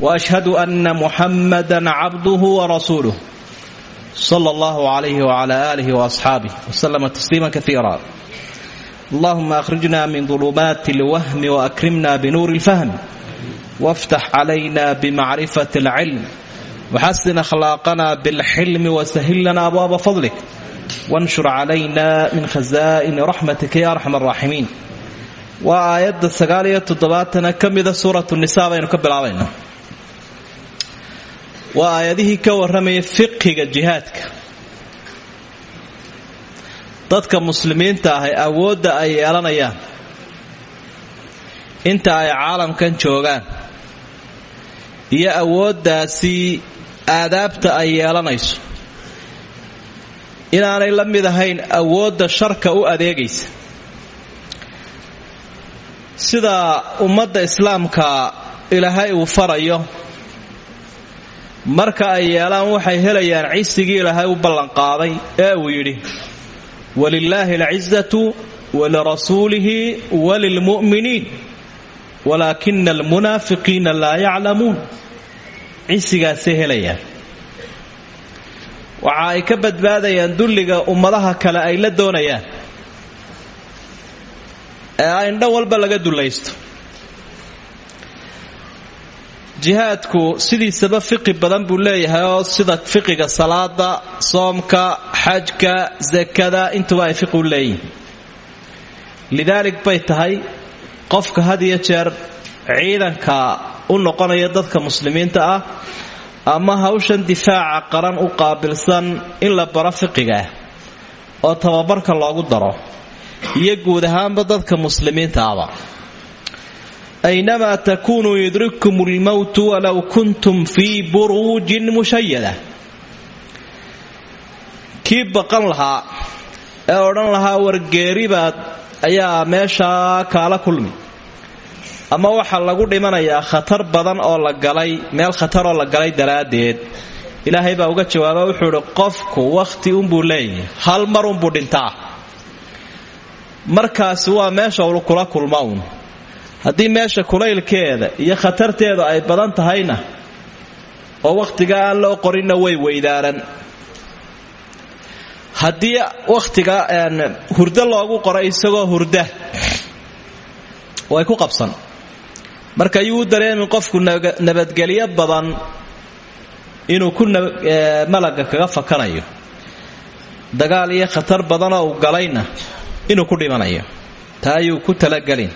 واشهد ان محمدا عبده ورسوله صلى الله عليه وعلى اله واصحابه وسلم تسليما كثيرا اللهم اخرجنا من ظلمات الوهم واكرمنا بنور الفهم وافتح علينا بمعرفه العلم وحسن اخلاقنا بالحلم وسهل لنا ابواب فضلك وانشر علينا من خزائن رحمتك يا ارحم الراحمين waa aayadda sagaal iyo toddobaatana ka mida suuratu nisaa baynu ka bilaabayna waa aayadihii ka warramaya fiqiga jihaadka. Dadka muslimiinta ahay awoodda ay yeelanayaan. Inta ay caalamkan joogaan. Iyo awooddaasi aadaabta ay yeelanayso. Inaanay la mid ahayn awoodda sharka u adeegaysa. Sida ummadda islaamka ilaahay uu farayo marka ay yeelaan waxay helayaan cisigii ilaahay u ballanqaaday ee uu yidhi walilaahi alcizatu walirasuulihi walilmu'miniin walaakina almunaafiqiina laa yaclamuun. Cisigaasay helayaan. Waxa ay ka badbaadayaan dulliga ummadaha kale ay la doonayaan ee indhan walba laga dulaysto jihaadku sidiisaba fiqi badan buu leeyahay oo sida fiqiga salaada soomka xajka sakada intuba ay fiqi u leeyihiin lidaalik bay tahay qofka had iyo jeer ciidanka u noqonaya dadka muslimiinta ah ama hawshan difaaca qaran u qaabilsan in la baro fiqigaah oo tababarka loogu daro iyo guud ahaanba dadka muslimiinta aba aynamaa takuunuu yudrikkum lmowtu walow kuntum fii buruujin mushayada kii baqan lahaa ee odhan lahaa wargeeribaad ayaa meeshaa kaala kulmi ama waxaa lagu dhimanayaa khatar badan oo la galay meel khataroo la galay daraaddeed ilaahay baa uga jawaaba wuxuu idhi qofku wakhti unbuu leeyahay hal mar unbuu dhintaa markaasi waa meesha kula kulma haddii meesha kulaylkeeda iyo khatarteedu ay badan tahayna oo wakhtiga aan loo qorinna way weydaaran. Haddii wakhtiga hurdo loogu qoray isagoo hurda way ku qabsan. Marka ayuu u dareemin qofku nabadgelyo badan inuu ku malaga kaga fakanayo. Dagaal iyo khatar badanoo uu galayna inuu ku dhimanayo. Taa ayuu ku talagelin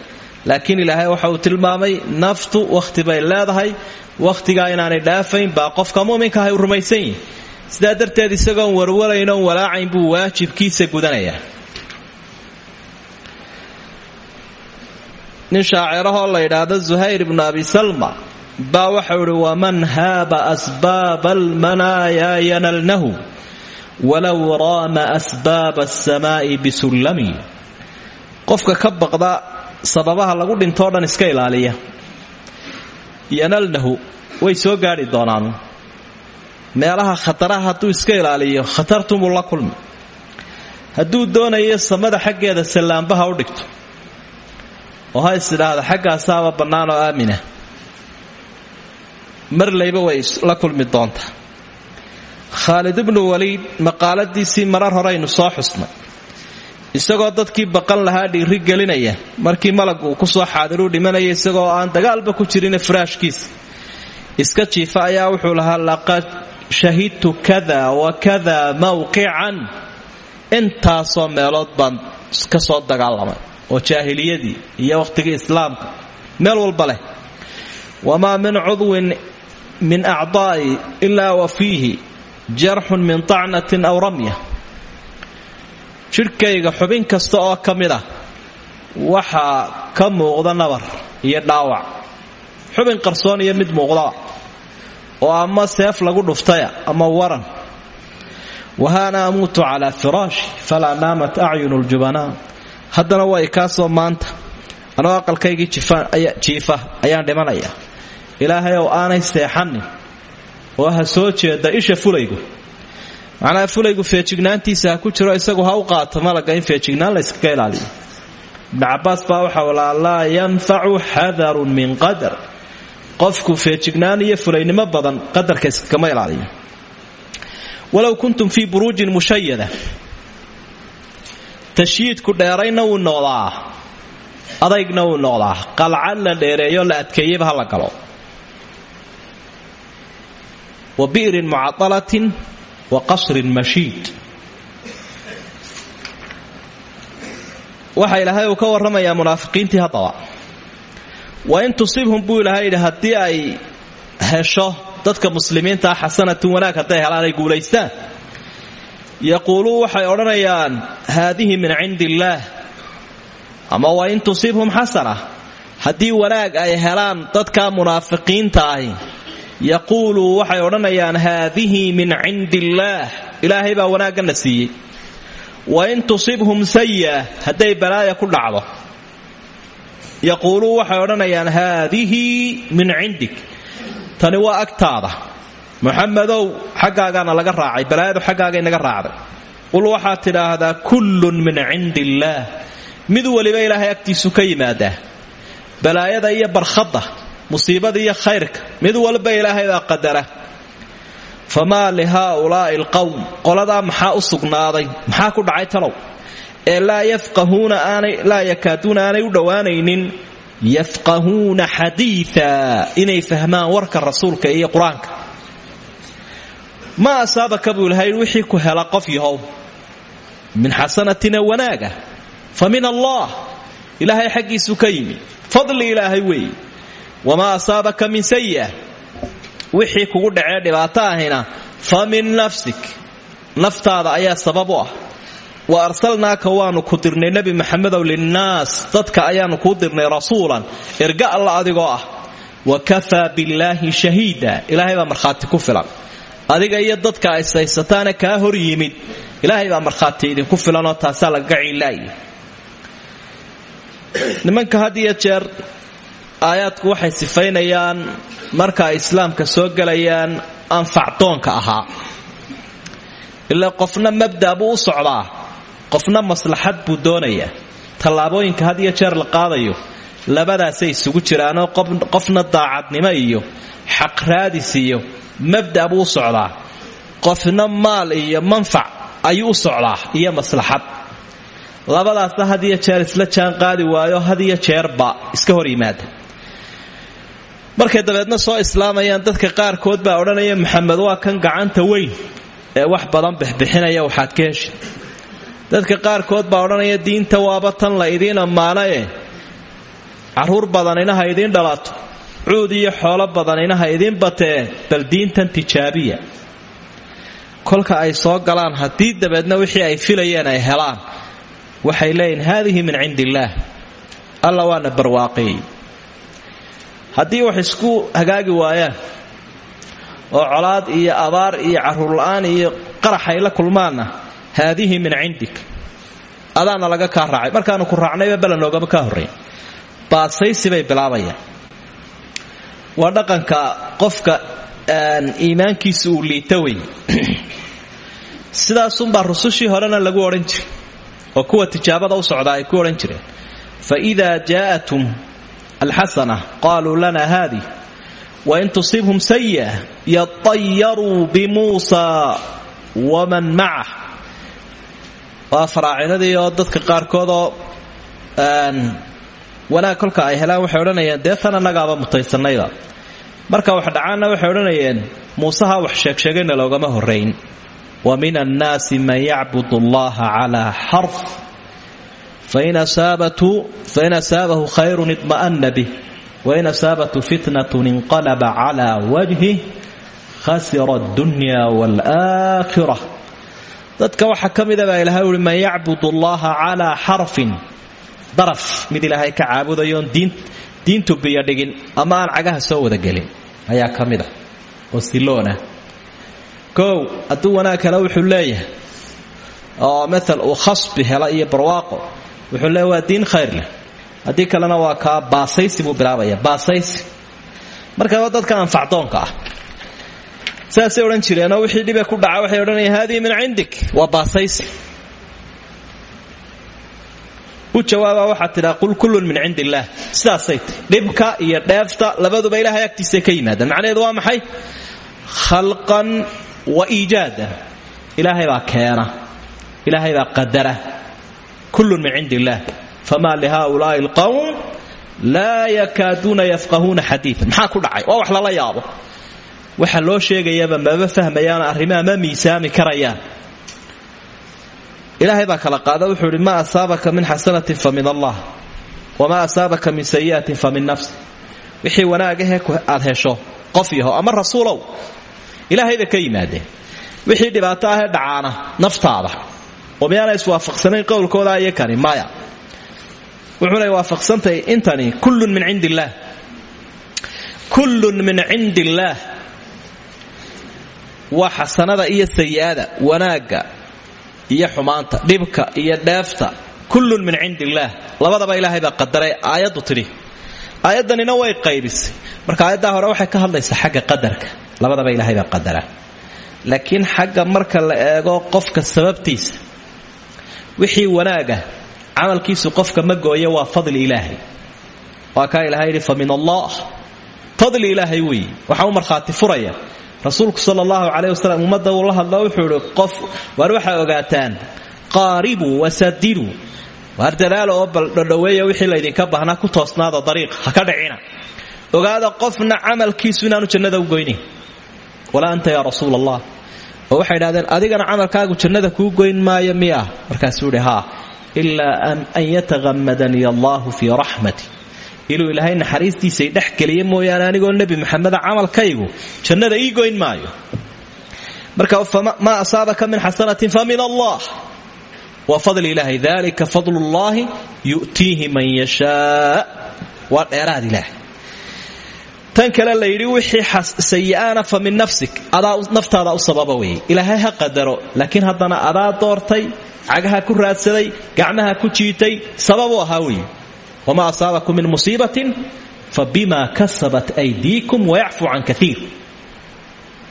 laakiin ilaahay waxa uu tilmaamay naftu wakhti bay leedahay wakhtigaa inaanay dhaafayn baa qofka muminka ahay u rumaysan yihi sidaa darteed isagoon warwarayn oon walaacayn buu waajibkiisa gudanayaa. Nin shaacirahoo la yidhaahdo zuhayr ibnu abi salma baa waxau ihi waman haaba asbaaba almanaayaa yanalnahu walow raama asbaaba asamaa'i bisullami qofka ka baqda sababaha lagu dhintoo dhan iska ilaaliya. Yanalnahu way soo gaadhi doonaan. Meelaha khataraha hadduu iska ilaaliyo khatartumuu la kulmi hadduu doonayo samada xaggeeda sallaambaha u dhigto. Oo ha is idhaahda xaggaasaaba bannaan oo aamina. Marlayba way la kulmi doontaa. Khaalid ibnu waliid maqaaladiisii marar horeynu soo xusnay isagoo dadkii baqan lahaa dhiiri gelinaya markii malagu uu ku soo xaadiruu dhimanaya isagoo aan dagaalba ku jirin faraashkiisa iska jiifa ayaa wuxuu lahaa laqad shahidtu kada wa kada mawqican. Intaasoo meelood baan ka soo dagaalamay oo jaahiliyadii iyo wakhtigii islaamka meel walba leh. Wamaa min cudwin min acdaa'i ilaa wa fiihi jarxun min tacnatin aw ramya jidhkayga xubin kasta oo ka mid ah waxaa ka muuqda nabar iyo dhaawac. Xubin qarsoon iyo mid muuqdaba oo ama seef lagu dhuftaya ama waran. Wahaana amuutu calaa firaashi falaa naamat acyunu ljubanaa haddana way kaasoo maanta. Anoo aqalkaygii jiifa ayaan dhimanaya. Ilaahay ow aanay seexanin oo ha soo jeeda isha fulaygu macnaha fulaygu feejignaantiisa ku jiro isagu ha u qaato malaga in feejignaan la yskaga ilaaliyo. Ibnu baa waxa walaa laa yanfacu xadarun min qadar. Qofku feejignaan iyo fulaynimo badan qadarka iskama ilaaliyo. Walow kuntum fii buruujin mushayada tashyiidku dheerayna wuu noqdaa adaygna wuu noqdaa qalcad la dheereeyo la adkeeyaba ha la galo. Wa bi'rin mucadalatin wa qasrin mashiid. Waxa ilaahay uu ka warramayaa munaafiqiintii haddaba wa in tusibhum buu ilaahay yidhi haddii ay hesho dadka muslimiintaa xasanatun wanaag hadday helaan ay guulaystaan. Yaquuluu waxay odhanayaan haadihi min cindi illaah ama wa in tusibhum xasana haddii wanaag ay helaan dadka munaafiqiinta ahi yaquuluu waxay odhanayaan haadihi min cindi illaah ilaahay baa wanaaggana wa in tusibhum saya hadday balaaya ku dhacdo. Yaquuluu waxay odhanayaan haadihi min cindik. Tani waa agtaada. Muxamedow xaggaagaana laga raacay balaayadu xaggaagay naga raacday. Qul waxaad tidhaahdaa kullun min cindi illaah mid weliba ilaahay agtiisu ka yimaadaa. Balaayada iyo barkhadda musiibada iyo khayrka. Mid walba ilaahaybaa qadara. Famaa lihaaulaa'i alqowm qoladaa maxaa u maxaa ku dhacay talow? Ee laa yafqahuuna aanay laa yakaaduuna aanay u dhowaanaynin yafqahuuna xadiida inay fahmaan warka rasuulka iyo qur'aanka. Ma asaabaka buu wixii ku hela qof yahow min xasanatina wanaaga fa min ilaahay xaggiisu ka yimi. Fadli ilaahay weeye wamaa asaabaka min sayi'a wixii kugu dhacee dhibaato ahina fa min nafsik naftaada ayaa sabab ah wa arsalnaaka waanu ku dirnay nebi maxamedow linnaas dadka ayaanu kuu dirnay rasuulan erga alla adigoo ah wa kafaa billaahi shahiida ilaahay baa markhaati ku filan adiga iyo dadka aysaysataana kaa hor yimid ilaahay baa markhaati idinku filanoo taasaa lagaga ciilaaya nimanka had jeer aayaadku waxay sifaynayaan marka islaamka soo gelayaan anfacdoonka ahaa. Ilaa qofna mabda buu u socdaa qofna maslaxad buu doonayaa tallaabooyinka had iyo jeer la qaadayo labadaasay isugu jiraanoo qofna daacadnimo iyo xaqraadis iyo mabda buu u socdaa. Qofna maal iyo manfac ayuu u socdaa iyo maslaxad. Labadaasna had jeer isla jaan qaadi waayo had iyo jeerba iska hor yimaada markay dabeedna soo islaamayaan dadka qaarkood baa odhanaya maxamed waa kan gacanta weyn ee wax badan bixbixinaya waxaad ka heshi dadka qaarkood baa odhanaya diinta waaba tan la idiin ammaanaye carruur badanina ha idiin dhalato cuud iyo xoolo badanina ha idiin batee bal diintan tijaabiya. Kolka ay soo galaan haddii dabeedna wixii ay filayeen ay helaan waxay leeyihiin haadihi min cindi illaah alla waana barwaaqeeyey haddii wax isku hagaagi waayaan oo colaad iyo abaar iyo caruurla'aan iyo qarax ay la kulmaanna haadihi min cindik. Adaana laga kaa raacay. Markaanu ku raacnayba balanoogama kaa horrayn baasaysi bay bilaabayaan. Waa dhaqanka qofka iimaankiisa uu liita wey sidaasunbaa rusushii horena lagu odhan jiray oo kuwa tijaabada u socdaa ay ku odhan jireen. Fa idaa jaa'atum alxasana qaaluu lana haadi wain tusibhum sayi'a yatayaruu bimuusa waman macah waa faraacinadii oo dadka qaarkoodoo wanaag kolka ay helaan waxay odhanayeen dee tan annagaaba mutaysanayda marka wax dhacaanna waxay odhanayeen muuseha wax sheegsheegayna loogama horrayn wa min annaasi man yacbud allaha calaa xarf fain asaabahu khayrun idma'ana bih wain asaabathu fitnatun inqalaba calaa wajhih khasira addunya waalaakhira dadka waxaa ka mida baa ilahay uhi man yacbud allaha calaa xarfin daraf mid ilaahay ka caabudayoon diintu biyodhigin ama aan cagaha soo wadagelin ayaa ka mid a oo siloona kow hadduu wanaag helo wuxuu leeyahay oo maal uu khasbi hela iyo barwaaqo wuxuu leeyahy waa diin khayr leh. Haddii kalena waa kaa baasaysi buu bilaabaya baasaysi. Markaa dadka anfacdoonka ah. Saasay odhan jireenoo wixii dhibe ku dhaca waxay odhanayaan haadihi min cindik. Waa baasaysi. U jawaaba waxaad tidhaa qul kullun min cindi illaah sidaasay dhibka iyo dheefta labaduba ilaahay agtiisay ka yimaadaan. Macnaheedu waa maxay? Khalqan wa iijaadan ilaahay baa keena. Ilaahay baa qadara kullun min cindi illaah famaa lihaulaai alqawm laa yakaaduuna yafqahuuna xadiian maxaa ku dhacay? Waa wax lala yaabo. Waxa loo sheegayaba maba fahmayaan arrimaha ma miisaami karayaan. Ilaahay baa kala qaada wuxuu idhi ma asaabaka min xasanatin fa min allah wamaa asaabaka min sayi'atin fa min nafsi. Wixii wanaagahe aad hesho qof yaho ama rasuulow ilaahayba ka yimaadeen. Wixii dhibaato ahee dhacaana naftaada oo miyaana iswaafaqsanayn qowlkooda iyo kani maya wuxuuna waafaqsantahay intani kullun min cindi kullun min cindi illaah waa xasanada iyo sayi'ada wanaagga iyo xumaanta dhibka iyo dheefta kullun min cindi illaah labadaba ilaahay baa qadaray aayaddu tidhi aayaddanina way qaybisay marka aayaddaa hore waxay ka hadlaysaa xagga qadarka labadaba ilaahay baa qadara laakiin xagga marka la eego qofka sababtiisa wixii wanaaga camalkiisu qofka ma gooya waa fadli ilaahay. Waa kaa ilahay yidhi fa min allah. Fadli ilaahay weeye waxaa u markhaati furaya. Rasuulku sal allahu caleyh wasalam ummadda uu la hadlo wuxuu idhi qof waar waxaa ogaataan? Qaaribuu wasadiduu waar dadaalo oo baldhodhoweeya wixii laydinka baahnaa ku toosnaada dariiqa ha ka dhicina. Ogaada qofna camalkiisu inaanu jannada u goynayn walaa anta yaa rasuul allah oo waxay idhahdeen adigana camalkaagu jannada kuu goyn maayo miya. Markaasuu idhi haa ilaa an yataqamadanii allahu fii raxmati inuu ilaahay naxariistiisay dhex geliya mooyaane anigoo nebi maxameda camalkaygu jannada ii goyn maayo. Marka maa asaabaka min xasanatin fa min allah. Waa fadli ilaahay dalika fadl ullaahi yu'tiihi man yashaa. Waa dheeraad ilaahay tan kale la yidhi wixii sayi'aana fa min nafsik. Adaa naftaada sababa weeye. Ilaahay ha qadaro laakiin haddana adaa doortay cagaha ku raadsaday gacmaha ku jiitay sababu ahaa weeye. Wma asaabakum min musiibatin fabima kasabat aydiikum wayacfu can kaiir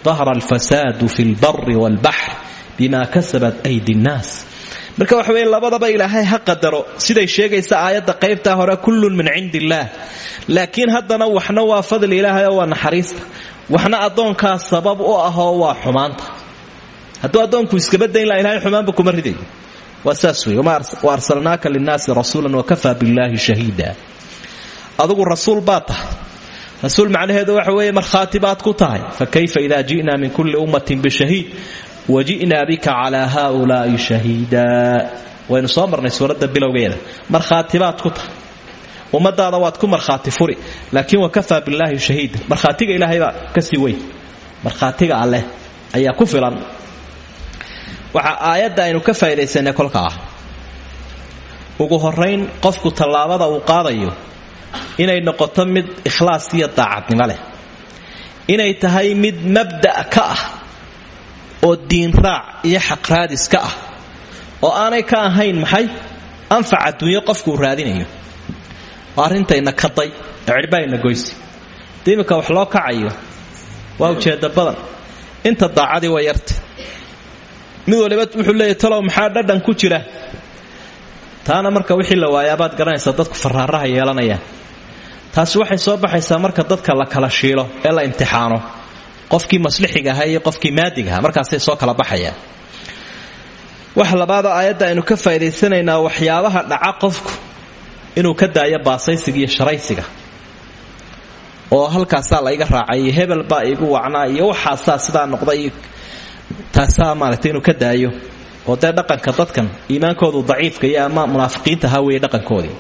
dahra alfasaadu fi lbari walbaxr bima kasabat aydi nnaas marka waxa weye labadaba ilaahay ha qadaro. Siday sheegaysa aayadda qaybtaa hore kullun min cindi laakiin haddana waxna waa fadli ilaahay oo naxariista. Waxna addoonkaa sabab u ahoo waa xumaanta. Hadduu addoonku iskabadayn laha ilahay xumaanba kuma ridayo waa saas wey wa arsalnaaka linnaasi rasuulan wakafaa billaahi shahiida. Adugu rasuul tahay. Rasuul macnaheedu waxa weeye markhaati baad ku tahay. Fa kayfa ida ji'naa min kulli ummatin bishahiid wa ji'naa bika calaa haulaai shahiida. Waynu soo marnay suuradda bilowgeeda. Markhaati baad ku tahay. Ummadaada waad ku markhaati furi. Laakiin wakafaa billaahi shahiida. Markhaatiga ilaahay baa ka sii weyn. Markhaatiga alleh ayaa ku filan. Waxa aayadda aynu ka faa'idaysanay kolka ah. Ugu horayn qofku tallaabada uu qaadayo inay noqoto mid ikhlaas iyo daacadnimo leh. Inay tahay mid mabda' ka ah oo diinraac iyo xaqraadis ka ah oo aanay ka ahayn maxay? Anfac adduunyo qofkuuu raadinayo. Oo arrintayna kaday ee goysi. De iminka wax loo kacayo waa ujeedda badan. Inta daacadii waa yarta mid waliba wuxuu leeyahy talow maxaa dhadhan ku jira? Taana marka wixii la waayaabaad garanaysaa dadku faraaraha yeelanayaan. Taasi waxay soo baxaysaa marka dadka la kala shiilo ee la imtixaano qofkii maslixiga ahaa iyo qofkii maadiga ahaa. Markaasay soo kala baxayaan. Wax labaadoo aayadda aynu ka faa'idaysanaynaa waxyaabaha dhaca qofku inuu ka daayo baasaysiga iyo sharaysiga. Oo halkaasaa la iga raacay hebel baa igu wacnaa iyo waxaasaa sidaa noqday taasaa maaragtay inuu ka daayo. Oo dee dhaqanka dadkan iimaankoodu daciifka iyo ama munaafiqiinta ahaa weeye dhaqankoodii.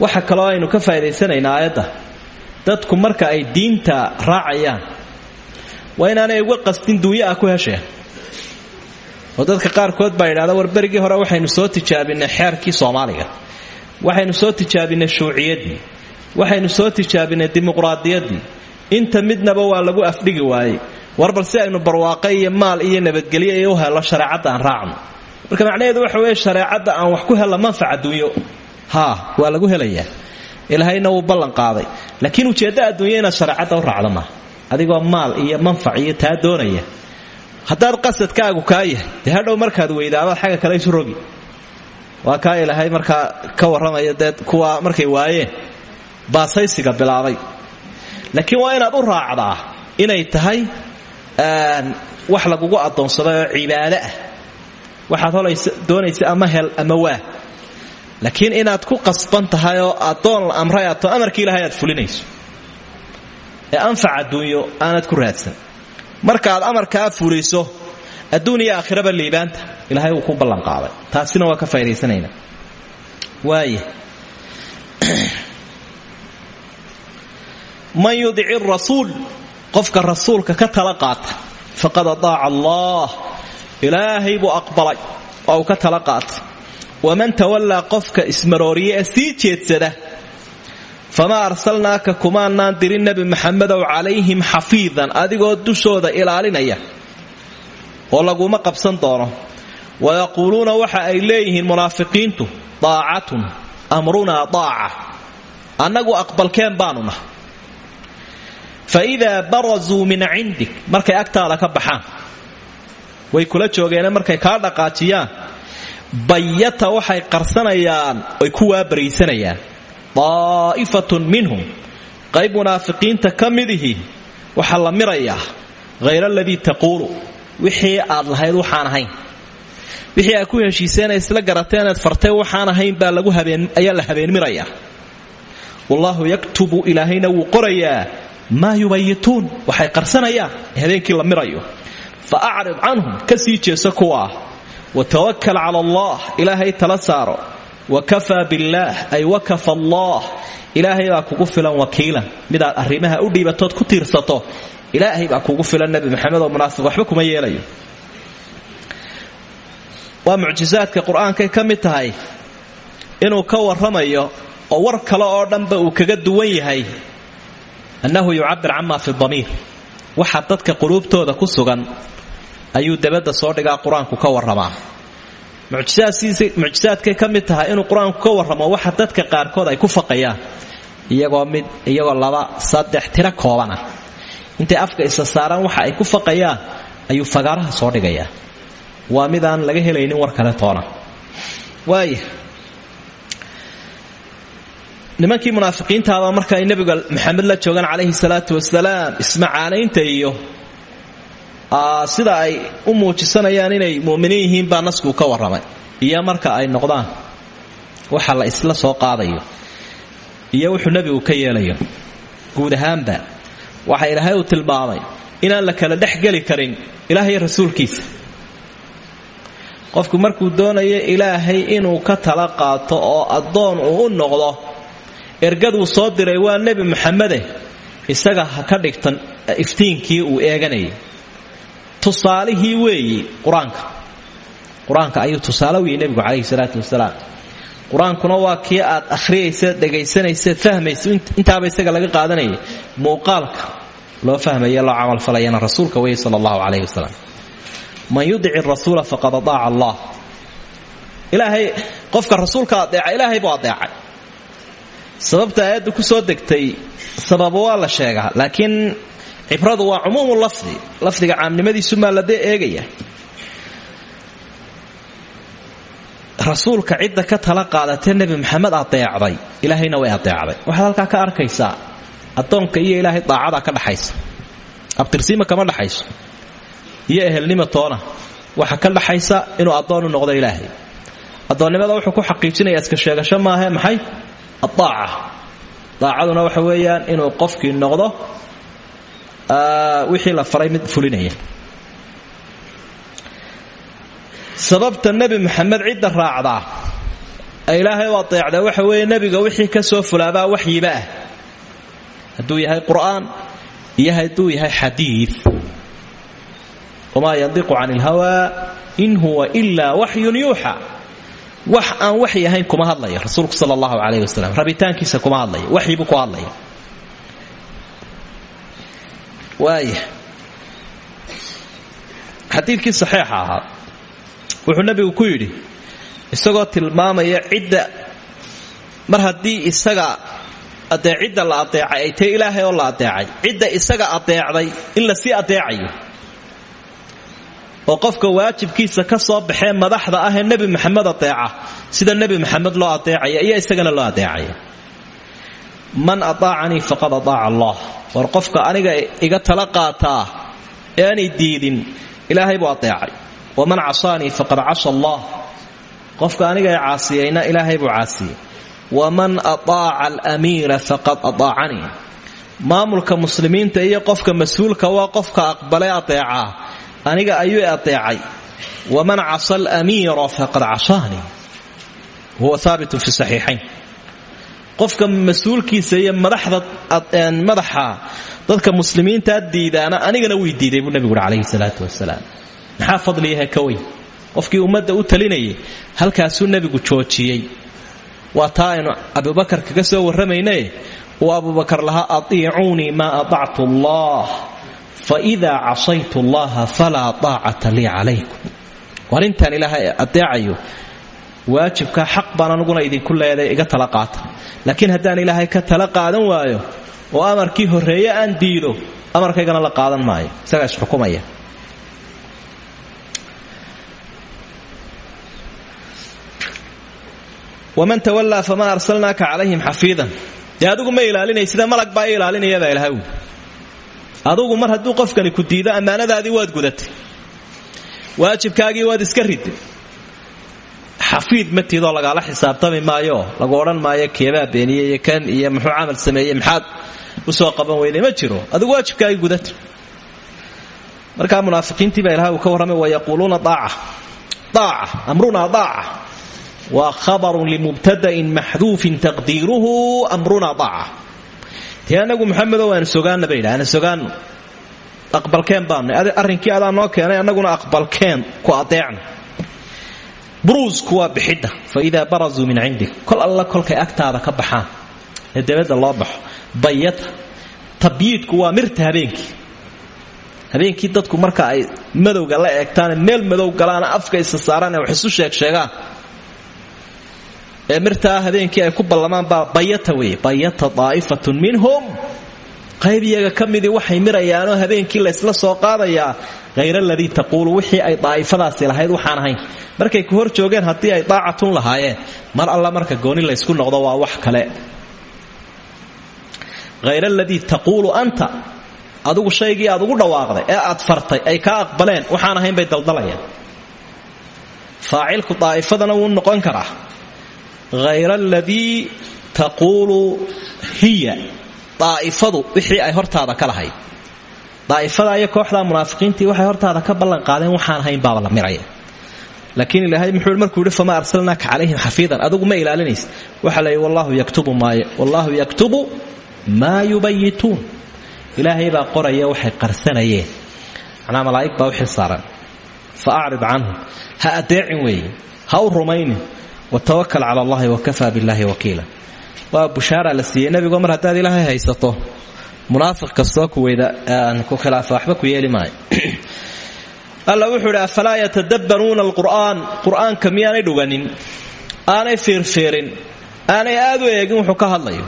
Waxa kaloo aynu ka faa'idaysanaynaa aayadda dadku marka ay diinta raacayaan. Waa inaanay uga qasdin duunya ah ku hesheen oo dadka qaarkood baa yidhahda war berigii hore waxaynu soo tijaabinay xeerkii soomaaliga. Waxaynu soo tijaabinay shuuciyaddii waxaynu soo tijaabinay dimuqraadiyaddii inta midnaba waa lagu afdhigi waayey. War bal si aynu barwaaqo iyo maal iyo nabadgelyo iyo u hello shareecadda aan raacno. Marka macnaheedu waxa weeye shareecadda aan wax ku hello manfac adduunyo haa waa lagu helayaa ilaahayna wuu ballan qaaday. Laakiin ujeedda adduunya inaad shareecadda u raacdo adigoo maal iyo manfac iyo taa doonaya. Haddaad qasadkaagu kaa yahay dee markaad weydaabaad xagga kale isu rogi. Waa kaa ilaahay markaa ka warramaya dee kuwa markay waayeen baasaysiga bilaabay. Laakiin waa inaad u raacdaa inay tahay wax lagugu addoonsaday oo cibaado ah. Waxaad holaysa doonaysa ama hel ama waa laakiin inaad ku qasban tahay oo addoon la amray ato amarkii ilahay aad fulinayso. Ee anfac adduunyo aanad ku raadsan. Marka aad amarkaa fuliso adduun iyo aakhiraba liibaanta. Ilaahay wuu ku ballanqaaday taasina waa ka faa'idaysanayna waaya man yudici rasuul qofka rasuulka ka tala qaata faqad ataaca allah. Ilaahay buu aqbalay oo uu ka tala qaata waman tawallaa qofka ismarooriye ee sii jeedsada famaa arsalnaaka kumaanaan dirin nebi maxamedow calayhim xafiidan adigoo dushooda ilaalinaya oo laguma qabsan doono wayaquuluuna waxa ay leeyihiin munaafiqiintu daacatun amrunaa daaca annagu aqbalkeen baanu nah fa idaa barazuu min cindik markay agtaada ka baxaan way kula joogeene markay kaa dhaqaajiyaan bayata waxay qarsanayaan oy ku waabaraysanayaan daa'ifatun minhum. Qayb munaafiqiinta ka midihii waxaa la mirayaa hayr aladii taquulu. Wixii aad lahayd waxaan ahayn. Wixii aad ku heshiiseen isla garateen eed fartay waxaan ahayn baa ayaa la habeenmirayaa wallaahu yaktubu ilaahayna wuu qorayaa maa yubayituun. Waxay qarsanayaan habeenkii la mirayo. Fa acrid canhum ka sii jeeso kuwaa watawakal cala allah ilaahay tala saaro wakafaa billaah ay wakafa allah ilaahay baa kugu filan wakiilan midaad arrimaha u dhiibatood ku tiirsato ilaahay baa kugu filan nebi maxamed oo munaafiq waxba kuma yeelayo waa mucjisaadka qur'aankay ka mid tahay inuu ka warramayo oo war kale oo dhanba uu kaga duwan yahay annahu yucabir cama fi damiir waxa ayuu dabadda soo dhigaa qur'aanku ka warramaa. Mucjisaadkay ka mid tahay inuu qur'aanku ka warramo waxa dadka qaarkood ay ku faqayaan iyagoo mid iyagoo laba saddex tiro koobana. Intay afka isa saaraan waxa ay ku faqayaan ayuu fagaaraha soo dhigayaa. Waa midaan laga helaynin war kale toona. Waaya nimankii munaafiqiintaaba marka ay nebiga maxamed la joogaan calayhi salaatu wasalaam ismacaanaynta iyo sida ay u muujisanayaan inay muminiin yihiin baa naskuu ka warramay. Iyo marka ay noqdaan waxa la isla soo qaadayo. Iyo wuxuu nebigu ka yeelayo guud ahaanba waxa ilaahay uu tilmaamay inaan la kala dhex geli karin ilaahay rasuulkiisa. Qofku markuu doonayo ilaahay inuu ka tala qaato oo addoon uu u noqdo ergaduu soo diray waa nebi maxamede isaga ha ka dhigtan iftiinkii uu eeganayay tusaalihii weeyi qur'aanka. Qur'aanka ayuu tusaale wiyey nebigu calayhi salaatu wasalaam. Qur'aankuna waa kii aad akhriyaysa dhegaysanaysaed fahmaysa intaaba isaga laga qaadanayay. Muuqaalka loo fahmaya loo camalfalayana rasuulka wey sala allahu calayhi wasalam man yudici rasuula faqad adaaca allah. Ilaahay qofka rasuulka adeeca ilaahay buu adeecay sababta aayadda ku soo degtay sababa waa la sheegaa laakiin cibradu waa cumuumu lafdi. Lafdiga caamnimadiisu maa ladee eegaya? Rasuulka cidda ka tala qaadatee nebi maxamed adeecday ilaahayna way adeecday waxaad halkaa ka arkaysaa addoonka iyo ilaahay daacada ka dhaxaysa. Abtirsiima kama dhaxayso. Iyo ehelnima toona. Waxa ka dhaxaysa inuu addoon u noqdo ilaahay. Addoonnimada wuxuu ku xaqiijinaya iska sheegasho maahe maxay? Adaaca daacaduna waxa weeyaan inuu qofkii noqdo wixii la faray mid fulinaya. Sababta nebi maxamed cidda raacdaa ee ilaahay u adeecda waxa weeye nebiga wixii ka soo fulaabaa waxyiba ah. Hadduu yahay qur'aan iyo hadduu yahay xadiid wamaa yandiqu can ilhawaa in huwa ilaa waxyun yuuxa. Wax aan waxyi ahayn kuma hadlaya rasuulku sal allahu calayh wasalam rabitaankiisa kuma hadlaya waxyibuu ku hadlaya waaya xadiidkii saxiixa ahaa wuxuu nebigu ku yidhi isagoo tilmaamaya cidda mar haddii isaga adee cidda la adeecay ay tahay ilaahay oo la adeecay cidda isaga adeecday in la sii adeecayo oo qofka waajibkiisa ka soo baxee madaxda ah ee nebi maxamed adeeca sida nebi maxamed loo adeecaya iyo isagana loo adeecaya man aaacanii faqad ataaca allah. War qofka aniga iga tala qaataa ee diidin ilaahay buu adeecay waman casaanii faqad casa allah. Qofka aniga ee caasiyeyna ilaahay buu caasiyey waman ataaca alamiira faqad ataacanii. Maamulka muslimiinta iyo qofka mas'uulka waa qofka aqbale adeecaa aniga ayuu adeecay waman casa alamiira faqad casaanii. Huwa haabitun fi saxiixayn qofka mas'uulkiisa iyo madaxa dadka muslimiintaa diidaana anigana wii diiday buu nebigu calayhi salaatu wasalaam. Maxaa fadliyaha ka weyn? Qofkii ummadda u talinayay halkaasuu nebigu joojiyey. Waa taa aynu abubakar kaga soo warramayne uu abubakar lahaa atiicuunii maa atactu allah fa idaa casaytu allaha falaa taacata lii calaykum. War intaan ilaahay adeecayo waajibkaa xaq baan aniguna idinku leeday iga tala qaata. Laakiin haddaan ilaahay ka tala qaadan waayo oo amarkii horreeye aan diido amarkaygana la qaadan maayo. Isagaa isxukumaya waman tawallaa famaa arsalnaaka calayhim xafiidan. Dee ma ilaalinay sida malag baa ilaalinayabaa ilahaw adugu mar hadduu qofkani ku diido ammaanadaadii waad gudatay. Waajibkaagii waad iska riday xafiid matidoo lagaala xisaabtami maayo. Lagu odhan maayo keebaa beeniye iyo kan iyo muxuu camal sameeyey maxaad u soo qaban weyday ma jiro. Adigu waajibkaagii gudata markaa munaafiqiintii baa ilaha uu ka warramay wayaquuluuna aaca aaca amrunaa daaca. Waa khabarun limubtada'in maxduufin taqdiiruhu amrunaa daaca. Dee anagu maxamedo waanu sogaana ba yidhaha ana sogaano aqbalkeen baanu. Arrinkii adaa noo keenay annaguna aqbalkeen ku adeecna buruusku waa bixidda. Fa idaa barazuu min cindik. Kol alla kolkay agtaada ka baxaan. Ee dabadda loo baxo. Bayata tabyiidku waa mirta habeenkii. Habeenkii dadku marka ay madowga la eegtaane meel madow galaana afka isa saaraan ee wax isu sheegsheegaan ee mirtaa habeenkii ay ku ballamaan baa bayata weeye. Bayata daa'ifatun qayb iyaga ka midii waxay mirayaanoo habeenkii laysla soo qaadayaa hayr aladii taquulu wixii ay daa'ifadaasi lahayd waxaan ahayn. Markay ku hor joogeen haddii ay daacatun lahaayeen mar alla marka gooni laysku noqdo waa wax kale. Hayr aladii taquulu anta adigu shaygii aad ugu dhawaaqday ee aad fartay ay kaa aqbaleen waxaan ahayn bay daldalayaan faacilku daa'ifadana wuu noqon karaa. Hayr aladii taquulu hiya daa'ifadu wixii ay hortaada ka lahayd. Daa'ifada iyo kooxda munaafiqiintii waxay hortaada ka ballan qaadeen waxaan ahayn baaba la miraya laakiin ilaahay muxuu markuu yidhi famaa arsalnaaka calayhim xafiidan adigu ma ilaalinaysa waxa la yidhi yaktubu maay wallaahu yaktubu maa yubayituun. Ilaahay baa qoraya waxay qarsanayeen. Macnaa malaa'ig baa u saaran. Fa acrid ha adeecin weeye ha u rumaynin watawakal cala allahi wakafaa billaahi wakiila waa bushaara la siiyey. Nebigoo mar haddaad ilaahay haysato munaafiq kastoo kuweyda ku khilaafa waxba ku yeeli maayo. Alla wuxuu idhi afalaa yatadabbaruuna alqur'aan? Qur'aanka miyaanay dhuganin aanay fiirfiirin aanay aad u eegin wuxuu ka hadlayo.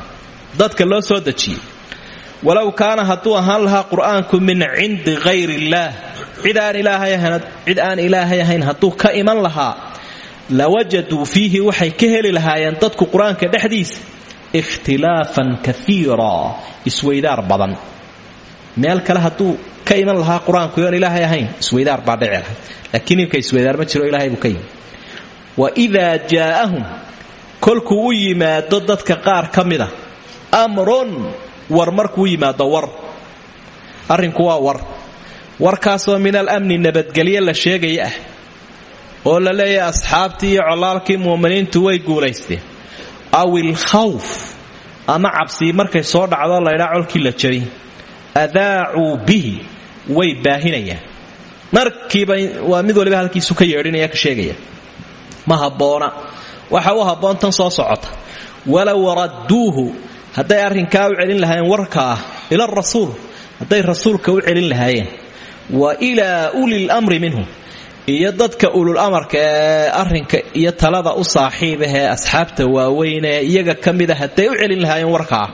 Dadka loo soo dejiyey walow kaana hadduu ahaan lahaa qur'aanku min cindi hayr illaah cid aan ilaahay ahayn hadduu ka iman lahaa lawajaduu fiihi waxay ka heli lahaayeen dadku qur'aanka dhexdiisa ikhtilaafan kaiira isweydaar badan. Meel kale hadduu ka iman lahaa qur'aanku yoon ilaahay ahayn isweydaar baa dhici laakiin imka isweydaar ma jiro ilahay buu ka yimi wa idaa jaa'ahum kolkuu u yimaado dadka qaar ka mida amrun war markuu yimaado war. Arrinku waa war. Warkaasoo min alamni nabadgelyo la sheegaya ah oo la leeyahay asxaabtii iyo colaalkii muuminiintu way guulaysteen aw ilkhawf ama cabsii markay soo dhacdo laydhaa colkii la jari. Adaacuu bihi way baahinayaan. Markiiba waa mid waliba halkiisu ka yeedhinaya ka sheegaya. Ma habboona. Waxa u habboon tan soo socota. Walow radduuhu hadday arrinkaa u celin lahaayeen warkaa ila rasuul. Hadday rasuulka u celin lahaayeen. Wa ilaa ulil amri minhum iyo dadka ulul amarka ee arrinka iyo talada u saaxiibahee asxaabta waaweynee iyaga ka mida hadday u celin lahaayeen warkaa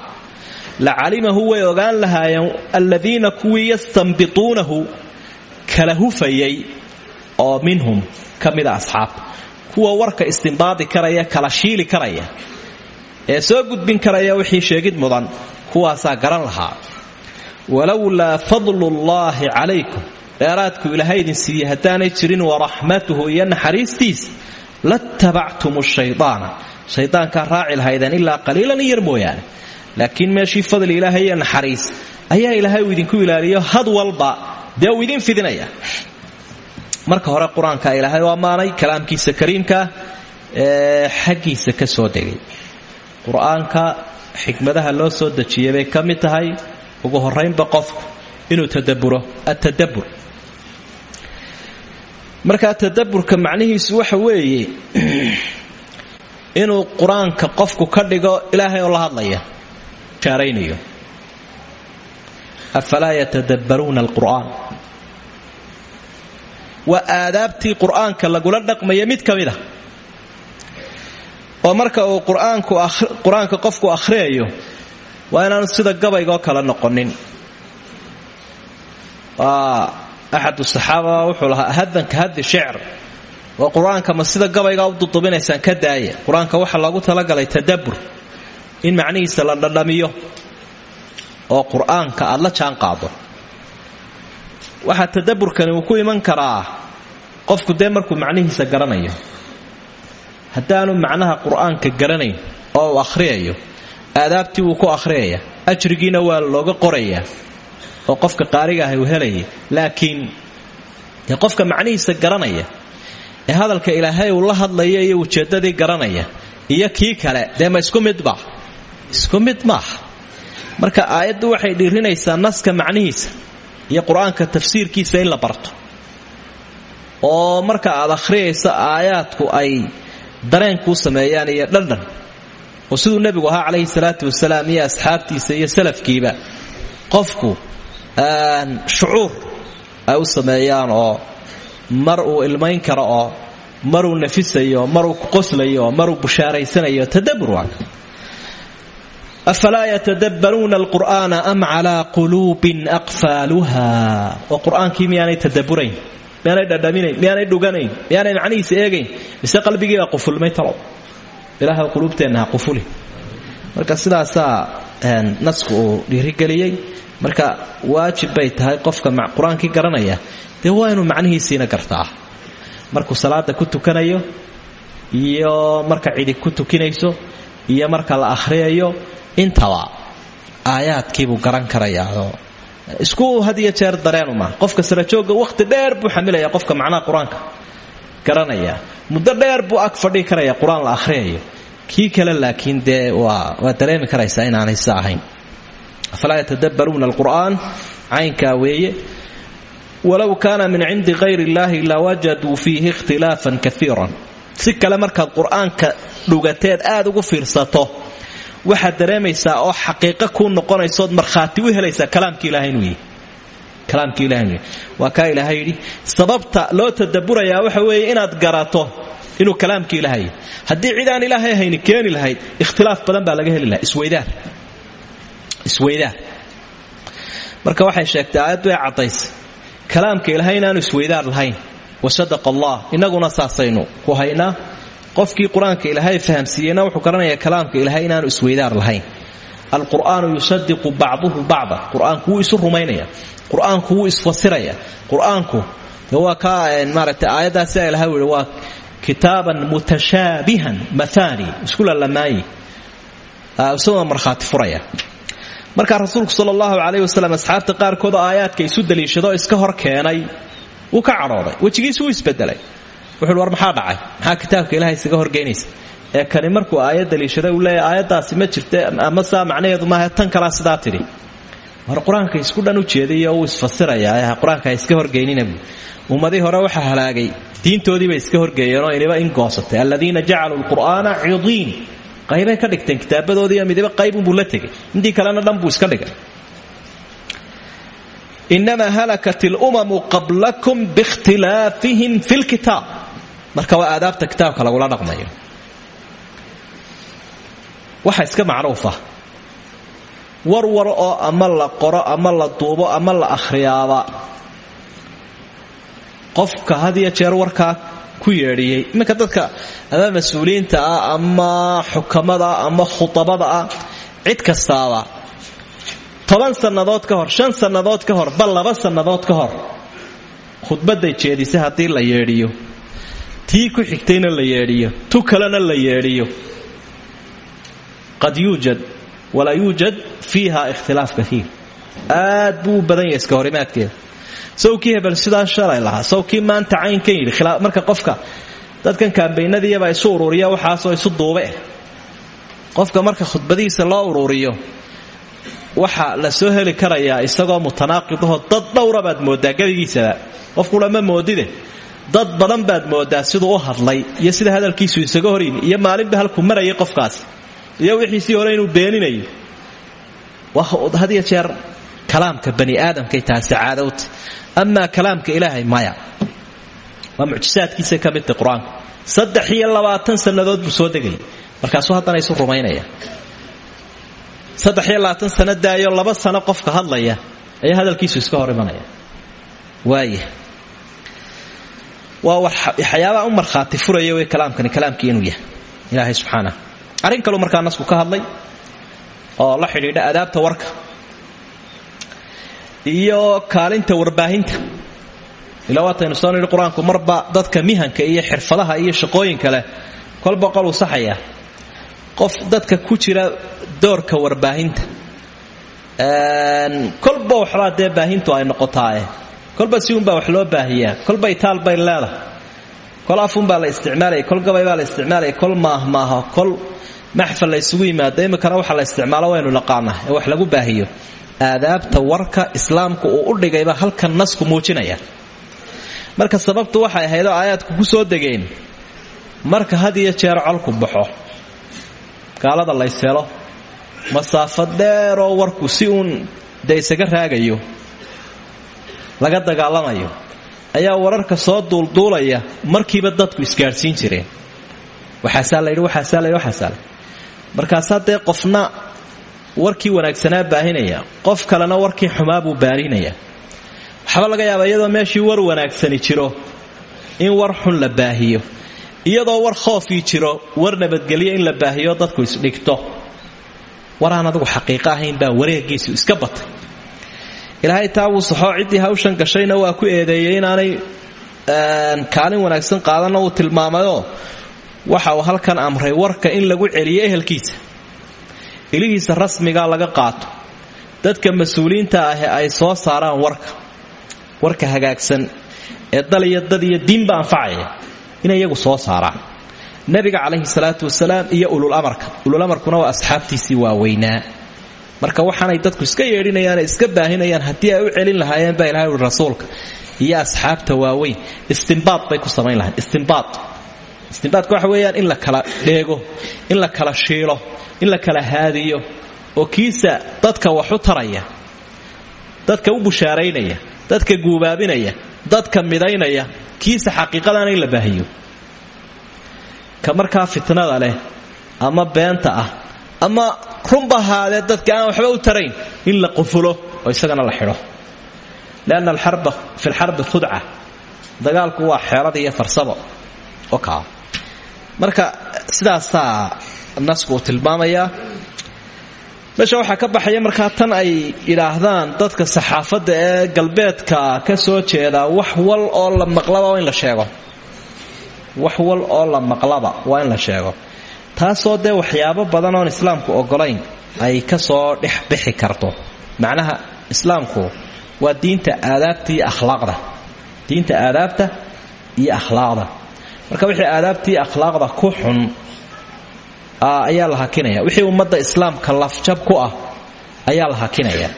la calimahu way ogaan lahaayeen alladiina kuwii yastanbituunahu kala hufayay oo minhum ka mida asxaabta kuwa warka istimbaadi karaya kala shiili karaya ee soo gudbin karaya wixii sheegid mudan kuwaasaa garan lahaa. Walowlaa fadlullaahi calaykum dheeraadku ilaahay idin siiyey haddaanay jirin waraxmatuhu iyo naxariistiisa latabactum shaydaana. Shaydaankaa raaci lahaydeen ilaa qaliilan in yar mooyaane. Laakiin meeshii fadli ilaahay iyo naxariis ayaa ilaahay uu idinku ilaaliyo had walba dee idin fidinaya. Marka hore qur'aanka ilaahay u ammaanay kalaamkiisa kariimkaa ee xaggiisa ka soo degay. Qur'aanka loo soo dejiyay bay ka mid tahay. Ugu horaynba qofku inuu tadaburo atadabbur markaa tadaburka macnihiisu waxa weeye inuu qur'aanka qofku ka dhigo ilaahay oo la hadlaya shaaraynayo. Afalaa yatadabbaruuna alqur'aan? Waa aadaabtii qur'aanka lagula dhaqmaya mid ka mid a oo marka uu qur'aanka qofku akhriyayo waa inaanu sida gabaygaoo kale noqonin axadu saxaaba wuxuu lahaa hadanka hadi shicr oo qur'aanka ma sida gabaygaa u dudubinaysaan ka daaya qur'aanka waxaa loogu talagalay tadabbur in macnihiisa la dhadhamiyo oo qur'aanka aad la jaan qaado waxaa tadaburkani uu ku iman karaa qofku dee markuu macnihiisa garanayo haddaanu macnaha qur'aanka garanayn oo uu akhriyayo aadaabtii wuu ku akhriyaya ajrigiina waa looga qorayaa oo qofka qaariga ah uu helaya laakiin dee qofka macnihiisa garanaya ee hadalka ilaahay uu la hadlaya iyo ujeeddadii garanaya iyo kii kale dee ma isku midba isku mid marka aayaddu waxay dhiirinaysaa naska macnihiisa iyo qur'aanka tafsiirkiisa in la barto. Oo marka aad akhriyayso aayaadku ay dareenkuu sameeyaan iyo dhandhan oo siduu nebigu ahaa calayhi salaatu wasalaam iyo asxaabtiisa iyo salafkiiba qofku shucuur ay u sameeyaan oo mar uu ilmayn karo oo maruu nafisayo maruu qoslayo maruu bushaaraysanayo tadabbur waa afalaa yatadabbaruuna alqur'aana am calaa quluubin aqfaaluha oo qur'aankii miyaanay tadabburayn miyaanay dhadhaminayn miyaanay dhuganayn miyaanay macnihiisa eegayn mise qalbigiibaa qufulmay talow. Ilaah quluubteenna qufuli. Marka sidaasaa nasku uu dhiirigeliyey marka waajib bay tahay qofka qur'aankii garanaya. Dee waa inuu macnihiisiina gartaa? Markuu salaada ku tukanayo iyo marka cidi ku tukinayso iyo marka la akhriyayo intaba aayaadkiibuu garan karayaa. Isku had jeer dareenuma qofka sarajooga wakhti dheer buu xamilaya qofka macnaha qur'aanka garanaya. Muddo dheer buu ag fadhii karaya qur'aan la akhriyayo. Kii kale laakiin dee waa dareemi karaysaa inaanay ahayn afalaa yatadabbaruuna alqur'aan? Caynkaa weeye. Walow kaana min cindi hayr illahi lawajaduu fiihi ikhtilaafan kaiiran si kale markaad qur'aanka dhugateed aad ugu fiirsato waxaad dareemaysaa oo xaqiiqo kuu noqonaysood markhaati u helaysaa kalaamki ilaha inuu yihi kalaamki ilaha inuu yihi ilaahay sababta loo tadabburayaa waxa weeye inaad garato inuu kalaamki ilaha yihi haddii ilaahay hayni keeni lahayd ikhtilaaf badan baa laga heli lahaa isweydaar isweydaar marka waxay sheegtay aayaddu ee caddaysay kalaamka ilahay inaanu isweydaar lahayn. Wasadaqa allah innaguna saasaynu ku haynaa. Qofkii qur'aanka ilaahay wuxuu garanayaa kalaamka ilahay inaanu isweydaar lahayn. Alqur'aanu yusadiqu bacduhu bacda. Qur'aanku wuu isu rumaynaya. Wuu isfasiraya. Qur'aanku waa ka maaragtay aayaddaasi ilahay yihi waa kitaaban mutashaabihan mathani isku lalamaaye isagoo markhaati furaya markaa rasuulku sal allahu calayh wasalam asxaabta qaarkood oo aayaadka isu daliishado iska hor keenay wuu ka cadhooday. Wejigiisu wuu isbedelay. Wuxuuhi war maxaa dhacay? Maxaa kitaabka ilahay isaga horgeynaysa ee kani markuu aayad daliishaday uu leeyahy aayaddaasi ma jirte ama saa macnaheedu maaha tan kalaa sidaa tidhi. War isku dhan u jeedaiyo wuu isfasirayaa qur'aanka ha iska horgeynina buu. Ummadii hore waxaa halaagay diintoodiibay iska horgeeyeenoo iniba in goosatay. Aladiina jacaluu lqur'aana cidiin qaybay ka dhigteen kitaabadoodiiyo midiba qaybunbuu la tegay intii kalena dhan buu iska dhigay. Inamaa halakat ilumamu qablakum biikhtilaafihim fi lkitaab marka waa aadaabta kitaabka lagula dhaqmayo. Waxa iska macruufa war war oo ama la qoro ama la duubo ama la akhriyaaba. Qofka had jeer warkaa ku yeedhiyey iminka dadka ama mas'uuliyiinta ah ama xukamada ama khutabada ah cid kastaaba toban sannadood ka hor shan sannadood ka hor bal laba sannadood ka hor khudbadday jeedisay haddii la yeedhiyo. Tii ku xigtayna la yeedhiyo. Tu kalena la yeedhiyo. Qad yuujad walaa yuujad fiiha ikhtilaaf kaiir aad buu u badan yahay iska horimaadkeeda sawkii hebel sidaa shalay lahaa. Sawkii maanta caynkan yidhi marka qofka dadkan kaambaynadiiyabaa isu ururiya waxaasoo isu duube. Qofka marka khudbadihiisa loo ururiyo waxa la soo heli karayaa isagoo mutanaaqidaho dad dhowra baad moodaa ma moodide dad badan baad moodaa siduu hadlay iyo sida hadalkiisu isaga horyimi iyo maalinba halkuu marayay qofkaasi iyo wixiisii hore inuu beeninayo. Hadiyo jeer kalaamka bani aadamkay tahay sacaadowta amaa kalaamka ilaahay maya. Waa mucjisaadkiisa ka midta qur'aanka. Saddex iyo labaatan sannadood buu soo degayay markaasuu haddana isu rumaynaya. Saddex iyo labaatan sano daayo laba sano qofka hadlaya ayaa hadalkiisu iska hor imanaya. Waaya waa waxyaabaha u markhaati furaya wey kalaamkani kalaamkii inuu yahay ilaahay subxaanah arrin kaluu markaa nasku ka hadlay oo la xidhiidha adaabta warka iyo kaalinta warbaahinta. Ilaa soo nidhi qur'aanku marba dadka mihanka iyo xirfadaha iyo shaqooyinka leh kolba qoluu saxaya. Qof dadka ku jira doorka warbaahinta. Kolba waxbaa dee baahintu ay noqotaae kolba si unbaa wax loo baahiyaa kolba itaal bay leedahay. Kol afunbaa la isticmaalaya. Kol gabay baa la isticmaalaya. Kol maah maaha. Kol maxfal la ysugu yimaado. Iminkana waxa la isticmaalo waynu naqaanaa ee wax lagu baahiyo aadaabta warka islaamku uu u dhigayba halkan nasku muujinaya. Marka sababtu waxay ahayd oo aayaadku ku soo degeen marka had iyo jeer colku baxo gaalada layshelo masaafo dheeroo warku si uun dee isaga raagayo laga dagaalamayo ayaa wararka soo duulduulaya markiiba dadku isgaadhsiin jireen. Waxaasaa layidhi waxaasaa layidhi waxaasaa layidhi markaasaa dee qofna warkii wanaagsanaa baahinaya qof kalena warkii xumaa buu baahinaya waxaaba laga yaabaa iyadoo meeshii war wanaagsani jiro in war xun la baahiyo iyadoo war khoofii jiro war nabadgelyo in la baahiyo dadku isdhigto waraan adigu xaqiiqo ahayn baa wareegiisu iska batay. Ilaahay taa wuu hawshan gashayna waa ku eedeeyey inaanay kaalin wanaagsan qaadanna uu waxa uu halkan amray warka in lagu celiyo ehelkiisa ilihiisa rasmiga laga qaato. Dadka mas'uuliyiinta ahi ay soo saaraan warka warka hagaagsan ee dal iyo dad iyo diinba anfacaya inay iyagu soo saaraan. Nabiga calayhi salaatu wasalaam iyo ululamarka ululamarkuna waa asxaabtiisii waaweynaa. Marka waxaanay dadku iska yeedhinayaane iska baahinayaan haddii ay u celin lahaayeen baa ilahay ui rasuulka iyo asxaabta waaweyn istimbaad bay ku samayn lahayn istimbaadka waxa weeyaan in la kala dheego in la kala shiilo in la kala haadiyo oo kiisa dadka wax u taraya dadka u bushaaraynaya dadka guubaabinaya dadka midaynaya kiisa xaqiiqadana in la baahiyo. Ka markaa fitnada leh ama beenta ah ama runba ahaadee dadka aan waxba u tarayn in la qufulo oo isagana la xidho. Lianna alxarba fi lxarbi khudca dagaalku waa xeelad iyo farsamo oo kaa marka sidaasaa nasku uu tilmaamayaa meesha waxaa ka baxaya markaa tan ay yidhaahdaan dadka saxaafadda ee galbeedka ka soo jeeda wax wal oo la maqlaba waa in la sheego. Wax wal oo la maqlaba waa in la sheego. Taasoo dee waxyaabo badan oon islaamku ogolayn ay ka soo bixi karto. Macnaha islaamku waa diinta aadaabta iyo akhlaaqda. Diinta aadaabta iyo akhlaaqda marka wixii aadaabtii akhlaaqda ku xun ayaa la hakinaya. Wixii ummadda islaamka lafjab ku ah ayaa la hakinaya.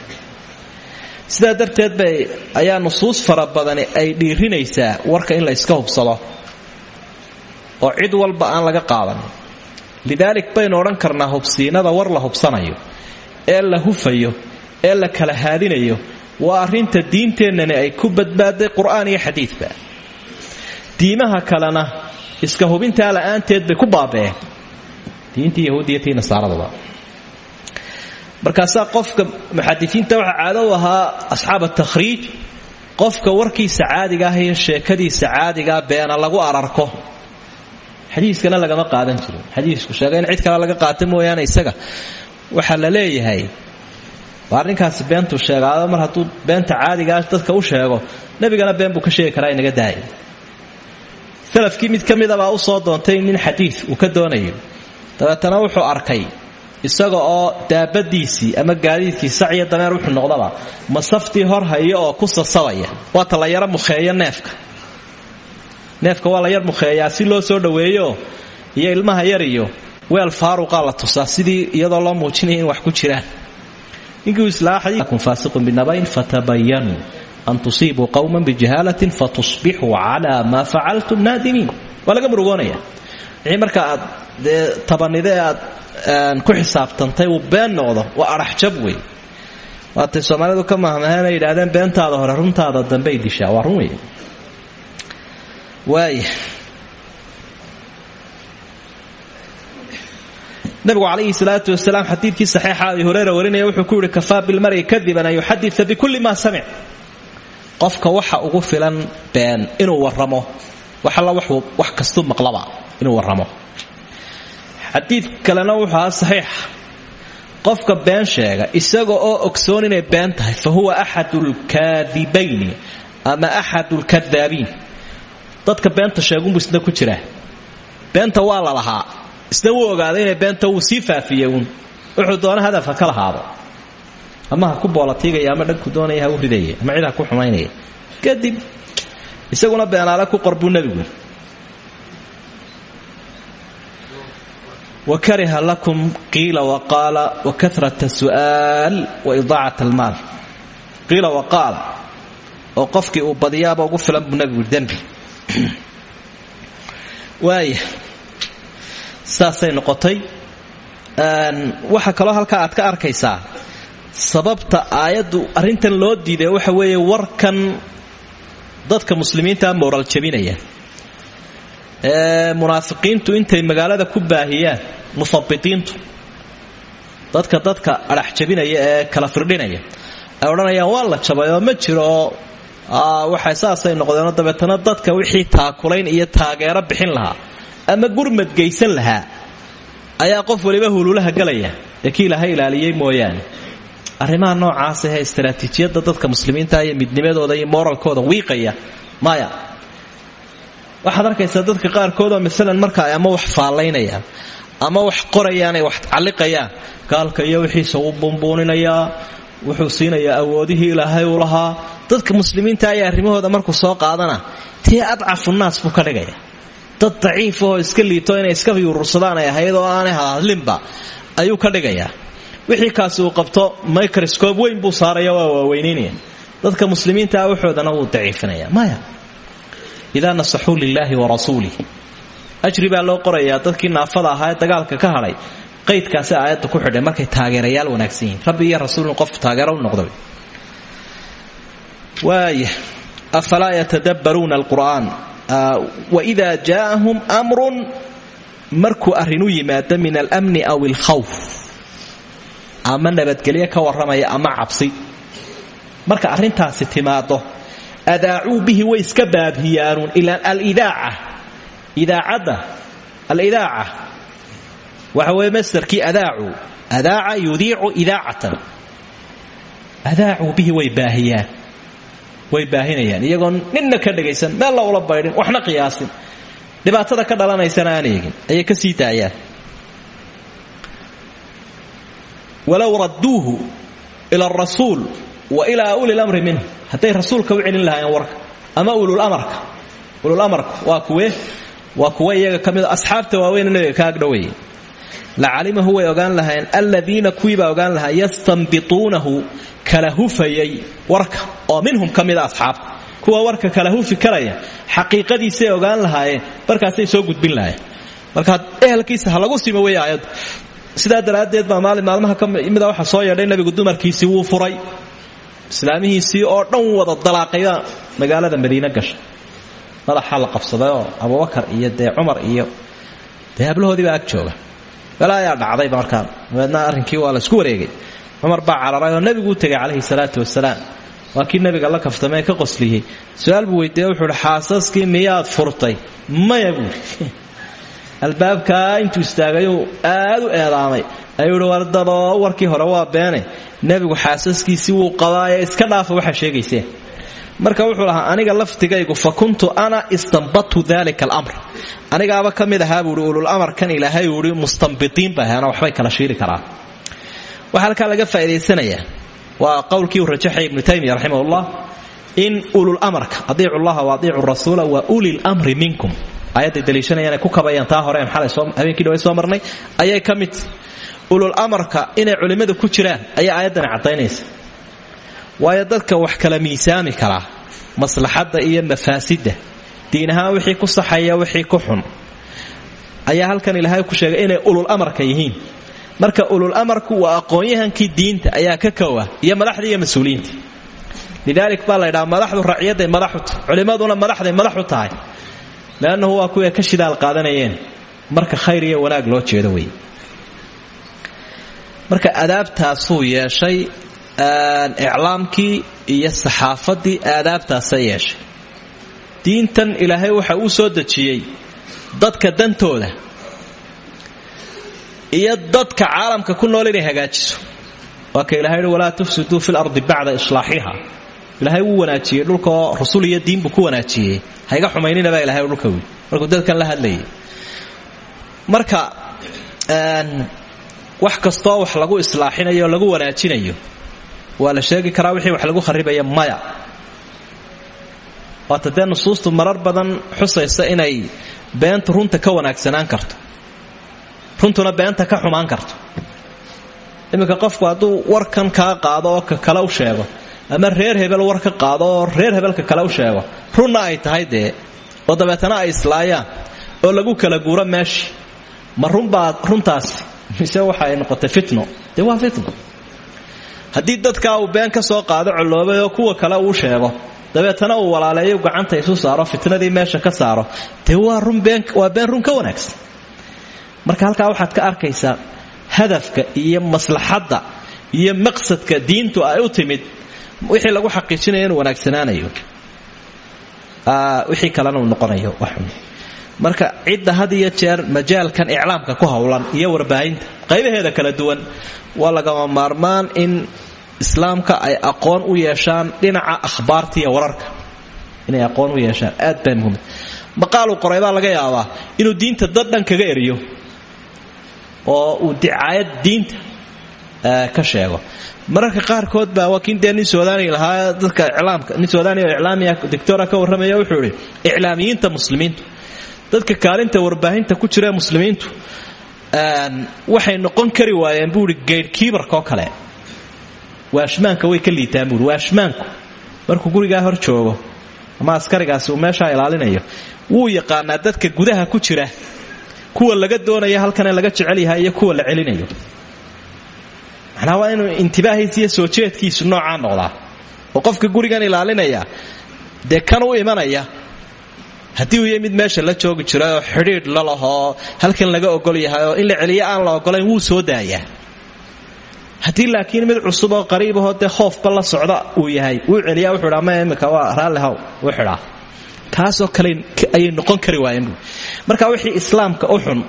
Sidaa darteed bay ayaa nusuus fara badani ay dhiirinaysaa warka in la iska hubsado oo cid walba aan laga qaadan. Lidaalik baynu odhan karnaa hubsiinada war la hubsanayo ee la hufayo ee la kala haadinayo waa arrinta diinteennani ay ku badbaaday qur'aan iyo xadiidba. Diimaha kalena iska hubintaa la'aanteed bay ku baaba'een. Diintii yahuudiya tii nasaaraduba markaasaa qofka muxadisiinta waxaa caado u ahaa asxaab atakhriij qofka warkiisa caadiga ah iyo sheekadiisa caadigaa beena lagu ararko. Xadiiskana lagama qaadan jirin xadiisku sheega in cid kale laga qaata mooyaane isaga. Waxaa la leeyahay waar ninkaasi beentuu sheegaado mar hadduu beenta caadigaa dadka u sheego nebigana been buu ka sheegi karaa inaga daaya salafkii mid ka midabaa u soo doontay nin xadiid uu ka doonayo. Dabeetana wuxuu arkay isaga oo daabadiisii ama gaadiidkii saciyo dameer wuxuu noqdaba masaftii hor haya oo ku sasabaya. Waata la yaro mukheeyo neefka. Neefka waa la yar mukheeyaa si loo soo dhoweeyo iyo ilmaha yar iyo weel faaruqaa la tusaa sidii iyadoo loo muujinaya in wax ku jiraan. Ninkii islaaxadiikum faasiqun binabayn fatabayanuu an tusiibuu qowman bijahaalatin fatusbixuu calaa maa facaltum naadimiin waa laga murugoonaya wixii marka tabanide aad ku xisaabtantay uu been noqdo waa adhaxjab wey waatay soomaalidu ka mahmaheen ay yidhahdeen beentaada hore runtaada dambey dishaa waa run wey waaya nabigu calayhi salaatu wasalaam xadiidkii saxiixa abi hureyra warinaya wuxuu ku yihi kafaa bilmari kadiban an yuxadita bikulli maa samic qofka waxa ugu filan been inuu waramo wax alla wax kastuu maqlaba inuu waramo xadiid kalena wuxuu ahaa qofka been sheega isaga oo ogsoon inay been tahay fa huwa axadu lkaadibayni ama axadu lkadaabiin dadka beenta sheegunbuu isna ku jiraa. Beenta waa la lahaa. Isna wuu ogaaday inay beenta wuu sii faafiyey wuxuu doona hadafka ka lahaado ama ha ku boolatiigaya ama dhanku doonaya ha u ridaya ama cid ha ku xumaynaya. Kadib isaguna beenaale ku qor buu nebigu wa kariha lakum qiila waqaala wa karata su'aal wa idaacat almaal. Qiila waqaala oo qofkii uu badiyaaba ugu filan buu nebigu waaya saasay noqotay. Waxaa kaloo halkaa aad ka arkaysaa sababta aayaddu arrintan loo diiday waxa weeye warkan dadka muslimiintaa mooral jabinaya. Ee munaafiqiintu intay magaalada ku baahiyaan muhabiqiintu dadka dadka adhax jabinaya ee kala firdhinaya ay odhanayaan waa la jabay oo ma jiro oo waxay saasay noqdeenoo dabeetana dadka wixii taakulayn iyo taageero bixin lahaa ama gurmad geysan lahaa ayaa qof waliba hululaha galaya. Ee kii ilaha ilaaliyey mooyaane arrimaha noocaas ahee istaraatiijiyadda dadka muslimiinta iyo midnimadooda iyo moralkooda wiiqaya. Maya waxaad arkaysaa dadka qaarkoodoo maalan marka ay ama wax faallaynayaan ama wax qorayaan ay wax calliqayaan. Gaalka iyo wixiisa uu buunbuuninayaa wuxuu siinayaa awoodihii ilaahay uu lahaa. Dadka muslimiinta ayaa arrimahooda markuu soo qaadana tii adcafu buu ka dhigaya. Dad daciifahoo iska liito inay iska yuurursadaan ay ahayd aanay hadlinba ayuu ka dhigayaa wixii kaasi uu qabto microscope weyn buu saaraya waa waaweynaynaya dadka muslimiintaa waxoodana wuu daciifinaya maya. Idaa nasaxuu lilaahi wa rasuulih ajri loo qorayaa dadkii naafada ahaa dagaalka ka hadhay. Qaydkaasi aayadda ku xidhay markay taageerayaal wanaagsan rabbi iyo rasuulin qofku taageero u noqda waaya afalaa yatadabbaruuna alqur'aan? Waida jaa'ahum amrun markuu arrin u yimaado min almni aw alkhawf ama nabadgelyo ka warramaya ama cabsi. Marka arrintaasi timaado adaacuu bihi way iska baabhiyaanuun ilaa alidaaca. Idaacadda alidaaca. Waxa weeye masdarkii adaacu adaaca yudiicu idaacatan adaacuu bihi way baahiyaan way baahinayaan. Iyagoon ninna ka dhagaysan meel la ula baydhin waxna qiyaasin. Dhibaatada ka dhalanaysana aan eegin ayay ka sii daayaan walow radduuhu ila arasuul wa ilaa uli lamri minhu. Hadday rasuulka u celin lahaayeen warka ama ululamarka ululamarka waa kuwe waa kuwa iyaga ka mid asxaabta waaweyn nabiga ka agdhoweeye lacalimahu way ogaan lahaayeen aladiina kuwiibaa ogaan lahaa yastanbituunahu kala hufayay warka oo minhum ka mida asxaabta. Kuwa warka kala hufi karaya xaqiiqadiisay ogaan lahaayeen markaasay soo gudbin marka ehelkiisa lagu simo aayaddu sidaa daraaddeed baa maalin maalmaha ka mida waxa soo yeedhay nebigu dumarkiisii wuu furay. Islaamihiisii oo dhan wada dalaaqaya magaalada madiine gashay. Madaxa la qabsadayoo abubakar iyo dee cumar iyo dee hablahoodiibaa ag jooga. Bala ayaa dhacdayba markaa dabeedna arrinkii waa la isku wareegay. Cumar baa cararay oo nebiguu tegay calayhi salaatu wasalaam waa nabiga la kaftamee ka qosliyey. Su'aal buu weydiiye wuxuu xaasaskii miyaad furtay? Maya buuri albaabkaa intuu istaagayuu aad u eedaamay. Ayuu wardadoo warkii hore waa beene nebigu xaasaskiisii wuu qabaaye iska dhaafa waxaa sheegayseen marka wuxuu lahaa aniga laftigaygu fa kuntu ana istanbatu dalika alamr. Anigaaba ka mid ahaa buuhi ulul amarkan ilaahay uhi mustanbitiin ba ahaana waxbay kala shiiri karaan. Waxaa halkaa laga faa'idaysanayaa waa qowlkii uu rajaxay ibnu taymiya raximahullah in ulul amarka adiicu llaha wa adiicu rasuula wa ulil mri minkum aayadday daliishanayaan ay ku kabayaan taa hore habeenkii dhaway soo marnay ayay ka mid ulul amarka inay culimmada ku jiraan ayaa aayaddani caddaynaysa. Waayo dadka wax kala miisaami karaa maslaxadda iyo mafaasidda diin wixii ku saxaya wixii ku xun ayaa halkan ilaahay ku sheegay inay ulul amarka yihiin. Marka ulul amarku waa aqoon-yahankii diinta ayaa ka kowa iyo madaxda iyo mas'uuliyiinta. Baa la ydhaha madaxdu racyaday madaxu tahay madaxday madaxu tahay leannahu waa kuwii ka shidaal qaadanayeen marka khayr iyo wanaag loo jeedo wey marka adaabtaasuu yeeshay iclaamkii iyo saxaafadii aadaabtaasa yeeshay diintan ilaahay waxa uu soo dejiyey dadka dantooda iyo dadka caalamka ku nool inay hagaajiso waa ka ilahay walaa tufsiduu fi lardi bacda islaaxiha ilaahay wuu wanaajiyey dhulkaoo rasul iyo diinbuu ku wanaajiyey hayga xumayninabaa ilahay dhulka wi markuu dadkan la hadlayay. Marka wax kastoo wax lagu islaaxinayo o lagu wanaajinayo waa la sheegi karaa wixii wax lagu kharibaya maya. Waata dee nusuustu marar badan xusaysa inay beentu runta ka wanaagsanaan karto. Runtuna beenta ka xumaan karto. Iminka qofku hadduu warkan kaa qaado oo ka kale u sheego ama reer hebel war ka qaado reer hebelka kale u sheego. Runna ay tahay dee oo dabeetana ay islaayaan oo lagu kala guuro meeshii ma runbaa runtaasi mise waxa ay noqotay fitno? Dee fitno. Haddii dadkaa uu been ka soo qaado colloobay oo kuwa kale uu sheego dabeetana uu walaaleeyo gacanta isu saaro fitnadii meesha ka saaro. Dee waa been run ka wanaagsan. Marka halkaa waxaad ka arkaysaa hadafka iyo maslaxadda iyo maqsadka diintu ay u timid wixii lagu xaqiijinaya inuu wanaagsanaanayo. Wixii kalena uu noqonayo waxun marka cidda had jeer majaalkan iclaamka ku howlan iyo warbaahinta qaybaheeda kala duwan waa lagama maarmaan in islaamka ay aqoon u yeeshaan dhinaca akhbaarta iyo wararka. Inay aqoon u yeeshaan aad baa muhiim maqaaluu qoray laga yaabaa inuu diinta dad dhan kaga eriyo oo uu dicaayad diinta ka sheego mararka qaarkood baa waa kin dee lahaa dadka iclaamka nin suudaani oo iclaamiya ka warramaya wuxuu idhi iclaamiyiinta muslimiintu dadka kaalinta warbaahinta ku jira muslimiintu waxay noqon kari waayeen buuhi gaydhkiibarkaoo kale. Waashmaanka way ka liitaan waashmaanku markuu gurigaa hor joogo ama askarigaasi uu meeshaa ilaalinayo wuu yaqaanaa dadka gudaha ku jira kuwa laga doonaya halkanee laga jecel yahay iyo kuwa la celinayo macnaa waa inuu intibaahiis iyo soo jeedkiisu noocaa noqdaa. Oo qofka gurigan ilaalinaya dee kan u imanaya haddii uu ya mid meesha la joogi jira oo xidhiidh lalahoo halkan laga ogol yahay in la celiyo aan la ogolayn wuu soo daayaa. Haddii laakiin mid cusub oo qariibahoo dee hoofba la socda uu yahay wuu celiyaa wuxuu dhaa ma imika waa raallihaw wuu xidhaa kaasoo kale ayay noqon kari waayeen marka wixii islaamka u xun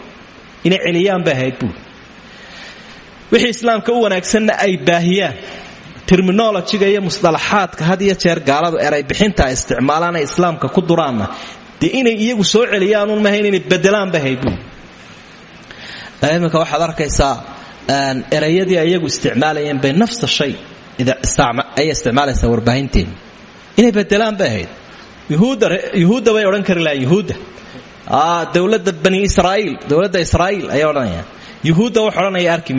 inay celiyaan bay ahayd wixii islaamka u wanaagsanna ay baahiyaan. Terminolojiga iyo musdalaxaadka had jeer gaaladu eray bixinta ay islaamka ku duraanna. Dee inay iyagu soo celiyaanuun mahayn inay bedelaan bay ahayd buui iminka waxaad arkaysaa erayadii ay iyagu isticmaalayeen bay nafsa shay ayay isticmaalaysaa warbaahinteenu inay bedelaan bay ahayd yuhuudda bay odhan kari lahayn yuhuudda dowladda bani israa'iil dowladda israa'iil ayay odhanayaan yuhuudda wax odhanaya arki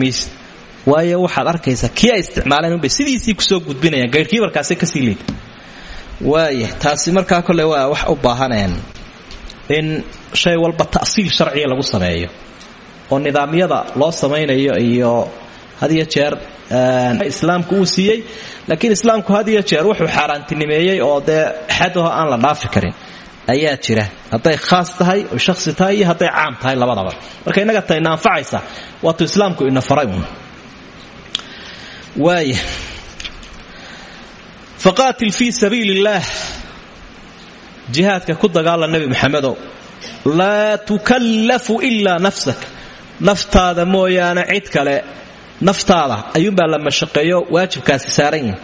waayo waxaad arkaysaa kii ay isticmaaleen unbay sidiisii ku soo gudbinayaan gaydhkiibarkaasi ka sii liida waaya taasi markaa kole waa wax u baahaneen in shay walba ta'siil sharciga lagu sameeyo oo nidaamyada loo samaynayo iyo had jeer islaamku uu siiyey. Laakiin islaamku had jeer wuxuu xaaraantinimeeyey oo dee xadaho aan la dhaafi karin ayaa jira. Hadday khaas tahay oy shakhsi tahay iyo hadday caam tahay labadaba. Marka innaga ta ina anfacaysa waatuu islaamku ina faray uun waaya faqaatil fii sabiili illaah jihaadka ku dagaala nebi maxamedow laa tukallafu ilaa nafsak. Naftaada mooyaane cid kale naftaada ayuunbaa la mashaqeeyo waajibkaasi saaran yahi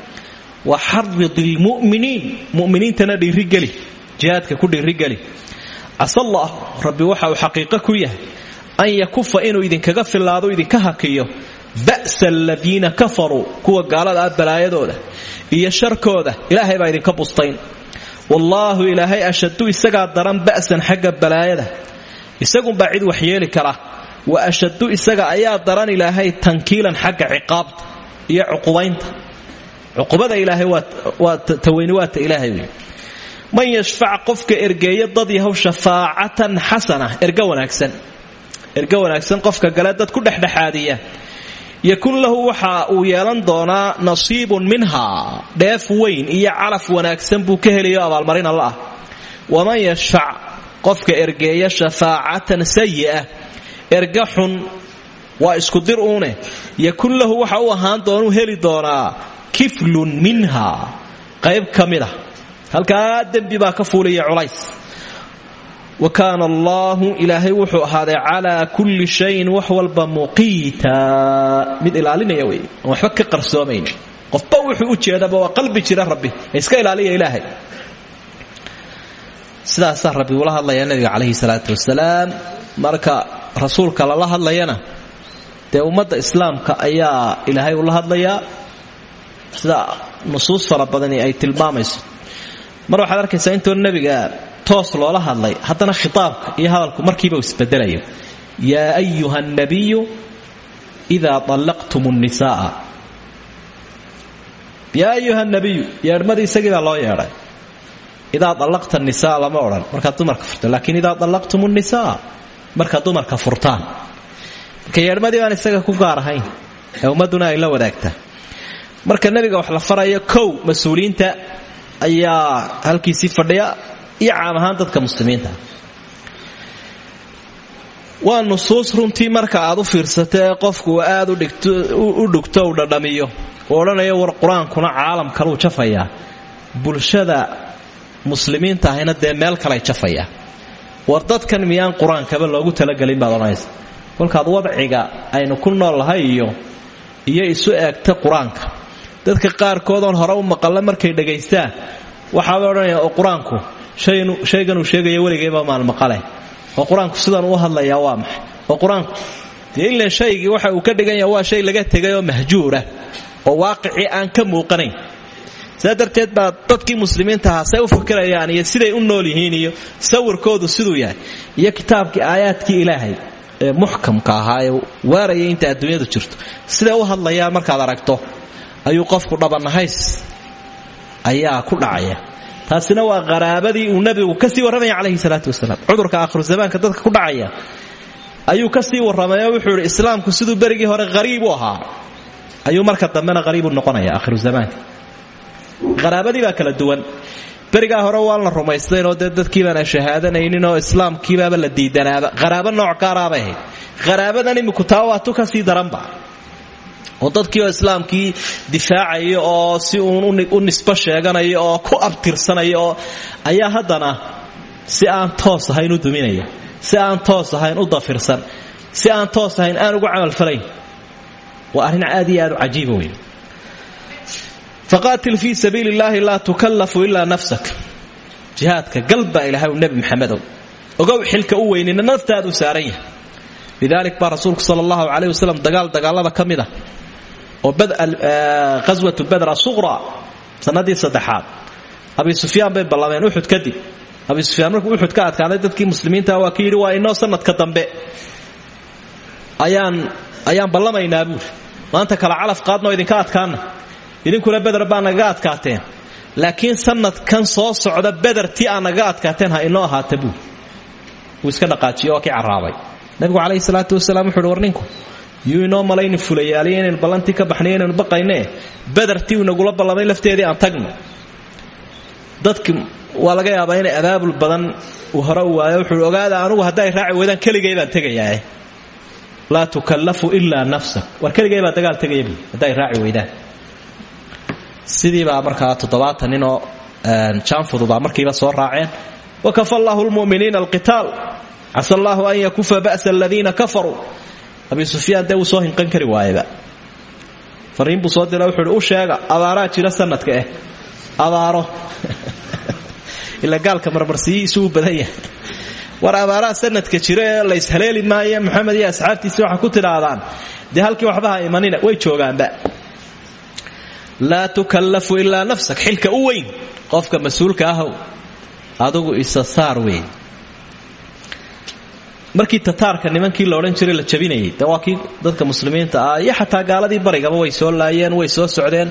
wa xarid ilmu'miniin mu'miniintana dhiirigeli jihaadka ku dhiirigeli casallah rabbi waxa uu xaqiiqo ku yahay an yakufa inuu idinkaga filaado idinka hakiyo ba'sa aladiina kafaruu kuwa gaalada ah balaayadooda iyo sharkooda ilaahay baa idinka bustayn. Wallaahu ilaahay ashadu isagaa daran ba'san xagga balaayada. Isagunbaa cid waxyeeli kara. Wa ashadu isaga ayaa daran ilaahay tankiilan xagga ciqaabta iyo cuqubaynta. Cuqubada ilaahay waa taweyni waata ilaahay man yashfac qofka ergeeya dad yahow shafaacatan xasana erga wanaagsan. Erga wanaagsan qofka gale dad ku dhexdhexaadiya. Yakun lahu waxa uu yeelan doonaa nasiibun minha dheef weyn iyo calaf wanaagsan buu ka helayo abaalmarin alla ah waman yashfac qofka ergeeya shafaacatan sayi'a erga xun waa isku dir uune. Yakun lahu waxa u ahaan doonuu heli doonaa kiflun minha qayb ka mid a halkaa dembi baa ka fuulaya culays. Wa kaana allaahu ilaahay wuxuu ahaaday calaa kulli shayin wax walba muqiita. Mid ilaalinaya wey aan waxba qarsoomayn qofba wuxuu u jeedaba waa qalbi jira rabbi. Iska ilaaliya ilaahay. Sidaasaa rabbi ula hadlaya nabiga calayhi salaatu wasalaam marka rasuulka lala hadlayana dee ummadda islaamka ayaa ilaahay ula hadlayaa. Sida nusuus fara ay tilmaamayso mar waxaad arkaysaa intoo nebiga toos loola hadlay haddana khitaabka iyo hadalku markiiba isbedelayo. Yaa ayuha nabiyu idaa allaqtum nnisaaa yaa ayuha nabiyu yeedhmadii isagii baa loo yeedhay. Idaa allaqta nisaa lama odhan. Markaad dumarka furto laakiin idaa allaqtum nnisaa markaad dumarka furtaan. Marka yeedhmadii baan isaga ku gaar ee ummadduna ay la wadaagtaa. Marka nebiga wax la farayo kow mas'uuliyiinta ayaa halkiisii fadhiya iyo caam ahaan dadka muslimiinta. Waa nusuus runtii marka aad u fiirsato ee qofku aad u dhugto u dhadhamiyo. Uu odhanayo war qur'aankuna caalam kaluu jafayaa bulshada muslimiinta ahayna dee meel kalay jafayaa war dadkan miyaan qur'aankaba loogu talagelin baad odhanaysa. Kolkaad wadciga aynu ku nool lahay iyo iyo isu eegta qur'aanka dadka qaarkoodoon hore u maqalla markay dhagaystaan waxaabay odhanaya oo qur'aanku shayganuu sheegaya weligayba maan maqale oo qur'aanku sidan hadlayaa waa maxay? Oo qur'aanku dee waxa uu ka dhigan yaha waa shay laga tegay oo mahjuurah oo waaqicii aan ka muuqanayn. Sidaa darteed dadkii muslimiinta ahaa u fikirayaan iyo siday u nool yihiin iyo sawirkoodu siduu yahay. Iyo kitaabkii aayaadkii ilaahay ee muxkamka ahaa ee inta adduunyadu jirto. Siday u hadlayaan markaad aragto ayuu qofku dhabanahays ayaa ku dhacaya. Taasina waa qaraabadii uu nabigu ka sii warramaya calayhi salaatu wasalaam. Cudurka aakhiru zamaanka dadka ku dhacaya. Ayuu ka sii warramay wuxuu islaamku siduu berigii hore hariib u ahaa. Ayuu marka dambena hariibu noqonaya aakhiru zamaanka. Qaraabadii baa kala duwan. Berigaa hore waan la rumaystaynoo dee dadkiibaana shahaadanaynin oo islaamkiibaaba la diidanaaba. Qaraabo nooc gaaraabay ahayd. Qaraabadan iminku taa waa tu ka sii daranba oo dadkii oo islaamkii difaacaya oo si uun u nisbo sheeganaya oo ku abtirsanaya ayaa haddana si aan toos ahayn u duminaya si aan toos ahayn u dafirsan si aan toos ahayn aan ugu camalfalayn waa arrin aad iyo aad u cajiiba wey faqaatil fii sabiili illaahi laa tukallafu ilaa nafsak. Jihaadka galbaa ilahay nebi maxamedow ogow xilka u weynina naftaadu saaran yahay. Lidaalik baa rasuulku sala allahu caleyh dagaal dagaalada ka oo qaswatu badra suqra sanadii saddexaad. Abi sufyaan bay ballameen uxud kadib. Abi sufyaan markuu uxud ka adkaaday dadkii muslimiinta waa ka yidhi waa inoo sanadka dambe. Ayaan ayaan ballamaynaa buuri maanta kala calaf qaadnoo idinka adkaana idinkuna beder baa nagaga adkaateen. Laakiin sanadkan soo socda bedertii aa nagaga adkaateen ha inoo ahaata buuri wuu iska dhaqaajiyo waa kii carraabay. Nabigu calayhi salaatu wasalaam wuxuuhi war ninku yuu inoo malayni fulayaaliyo inaynu ballantii ka baxnay inaynu baqaynee bedertii uu nagula ballamay lafteedii aan tagno. Dadki waa laga yaabaa inay abaabul badan uu hore u waayo. Wuxuu ogaada anugu hadday raaci weydaan keligay baan tegayaa laa tukallafu ilaa nafsak. War keligay baa dagaal tegaya bu hadday raaci weydaan. Sidiibaa markaa toddobaatan ninoo jaanfududaa markiiba soo raaceen. Wakafa allahu lmuminiina alqitaal. Casa allahu an yakufa ba'sa aladiina kafaruu abi sufyaan dee wuu soo hinqan kari waayaba fariin buu soo dira wuxuu u sheega abaaraa jira sanadka eh. Abaaro. Ila gaalka marmarsiyihiisu uu badan yahay. War abaaraha sanadka jira ee la ishaleeli maayo maxamed iyo asxaabtiisi waxaa ku tidhaahdaan dee halkii waxbaha imanina way joogaanba. Laa tukallafu ilaa nafsak xilka u weyn qofka mas'uulka ahow adugu isa saar weyn markii tataarka nimankii la odhan jiray la jabinayay. De dadka muslimiinta ah iyo xataa gaaladii barigaba way soo laayeen way soo socdeen.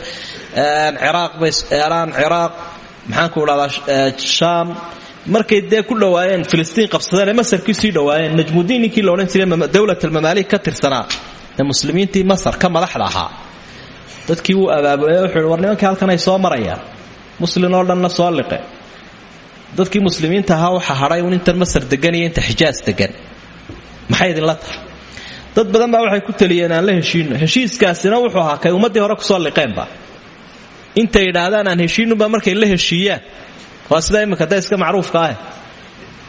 Ciraaq bay eeraan ciraaq maxaanku dhahdaa shaam. Markay dee ku dhowaayeen filistiin qabsadeen ee masar ku sii dhowaayeen najmudiin ninkii la odhan jiray dowlat almamaalik ka tirsanaa. Ee muslimiintii masar ka madaxda ahaa dadkii wuu abaabulay wuxuu war halkan ay soo marayaan? Muslin oo dhanna soo liqe. Dadkii muslimiinta ahaa waxa hadhay un masar degan iyo inta xijaas degan maxay idinla tahay? Dad badan baa waxay ku taliyeen aan la heshiino heshiiskaasina wuxuu ahaa kay ummaddii hore ku soo liqeenba intay idhaahdaan aan heshiinunba markay la heshiiyaan. Waa sidaa imminka da iska macruufka ah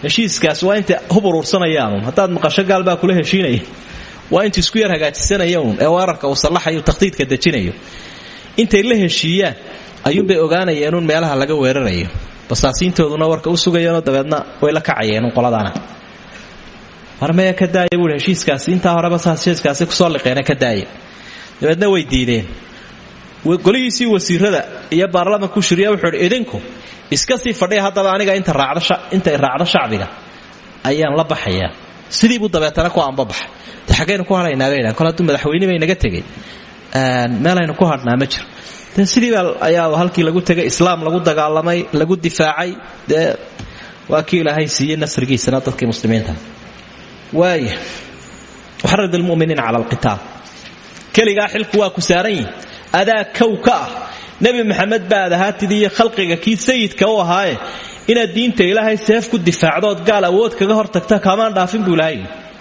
heshiiskaas waa intay hub uruursanayaan haddaad maqasho gaal kula heshiinaya waa intu isku yar hagaajisanaya uun ee weerarka uu sallaxayo takhdiidka dejinayo. Intay la heshiiyaan ayuunbay ogaanayeenuun meelaha laga weerarayo. Basaasiintooduna warka u sugayeenoo dabeedna way la kacayeen qoladaana marmaya ka daaya buui heshiiskaasi intaa horeba heshiiskaasi ku soo liqeena ka daaya dabeedna way diideen. Golihiisii wasiirada iyo baarlamanku shiriya wuxuu idhi idinku iska sii fadhiya haddaba aniga intay raacdo shacbiga ayaan la baxayaa. Sidiibuu dabeetana ku aanbabaxay de xaggaynu ku hadhaynaa bay dhahan kol hadduu bay naga tegay meelaynu ku hadhnaa ma jiro. De sidiibaa ayaa halkii lagu tegay islaam lagu dagaalamay lagu difaacay dee waa kii nasrigiisana dadkii muslimiinta waaya waxarad almuminiina cala alqitaal. Keligaa xilku waa ku saaran yihi adaa kow ka ah nebi maxamed baad ahaatidi iyo khalqiga kii sayidka u ahaaye inaad diinta ilaahay seef ku difaacdood gaal awood kaga hortagta kaamaan dhaafin buu ilaahay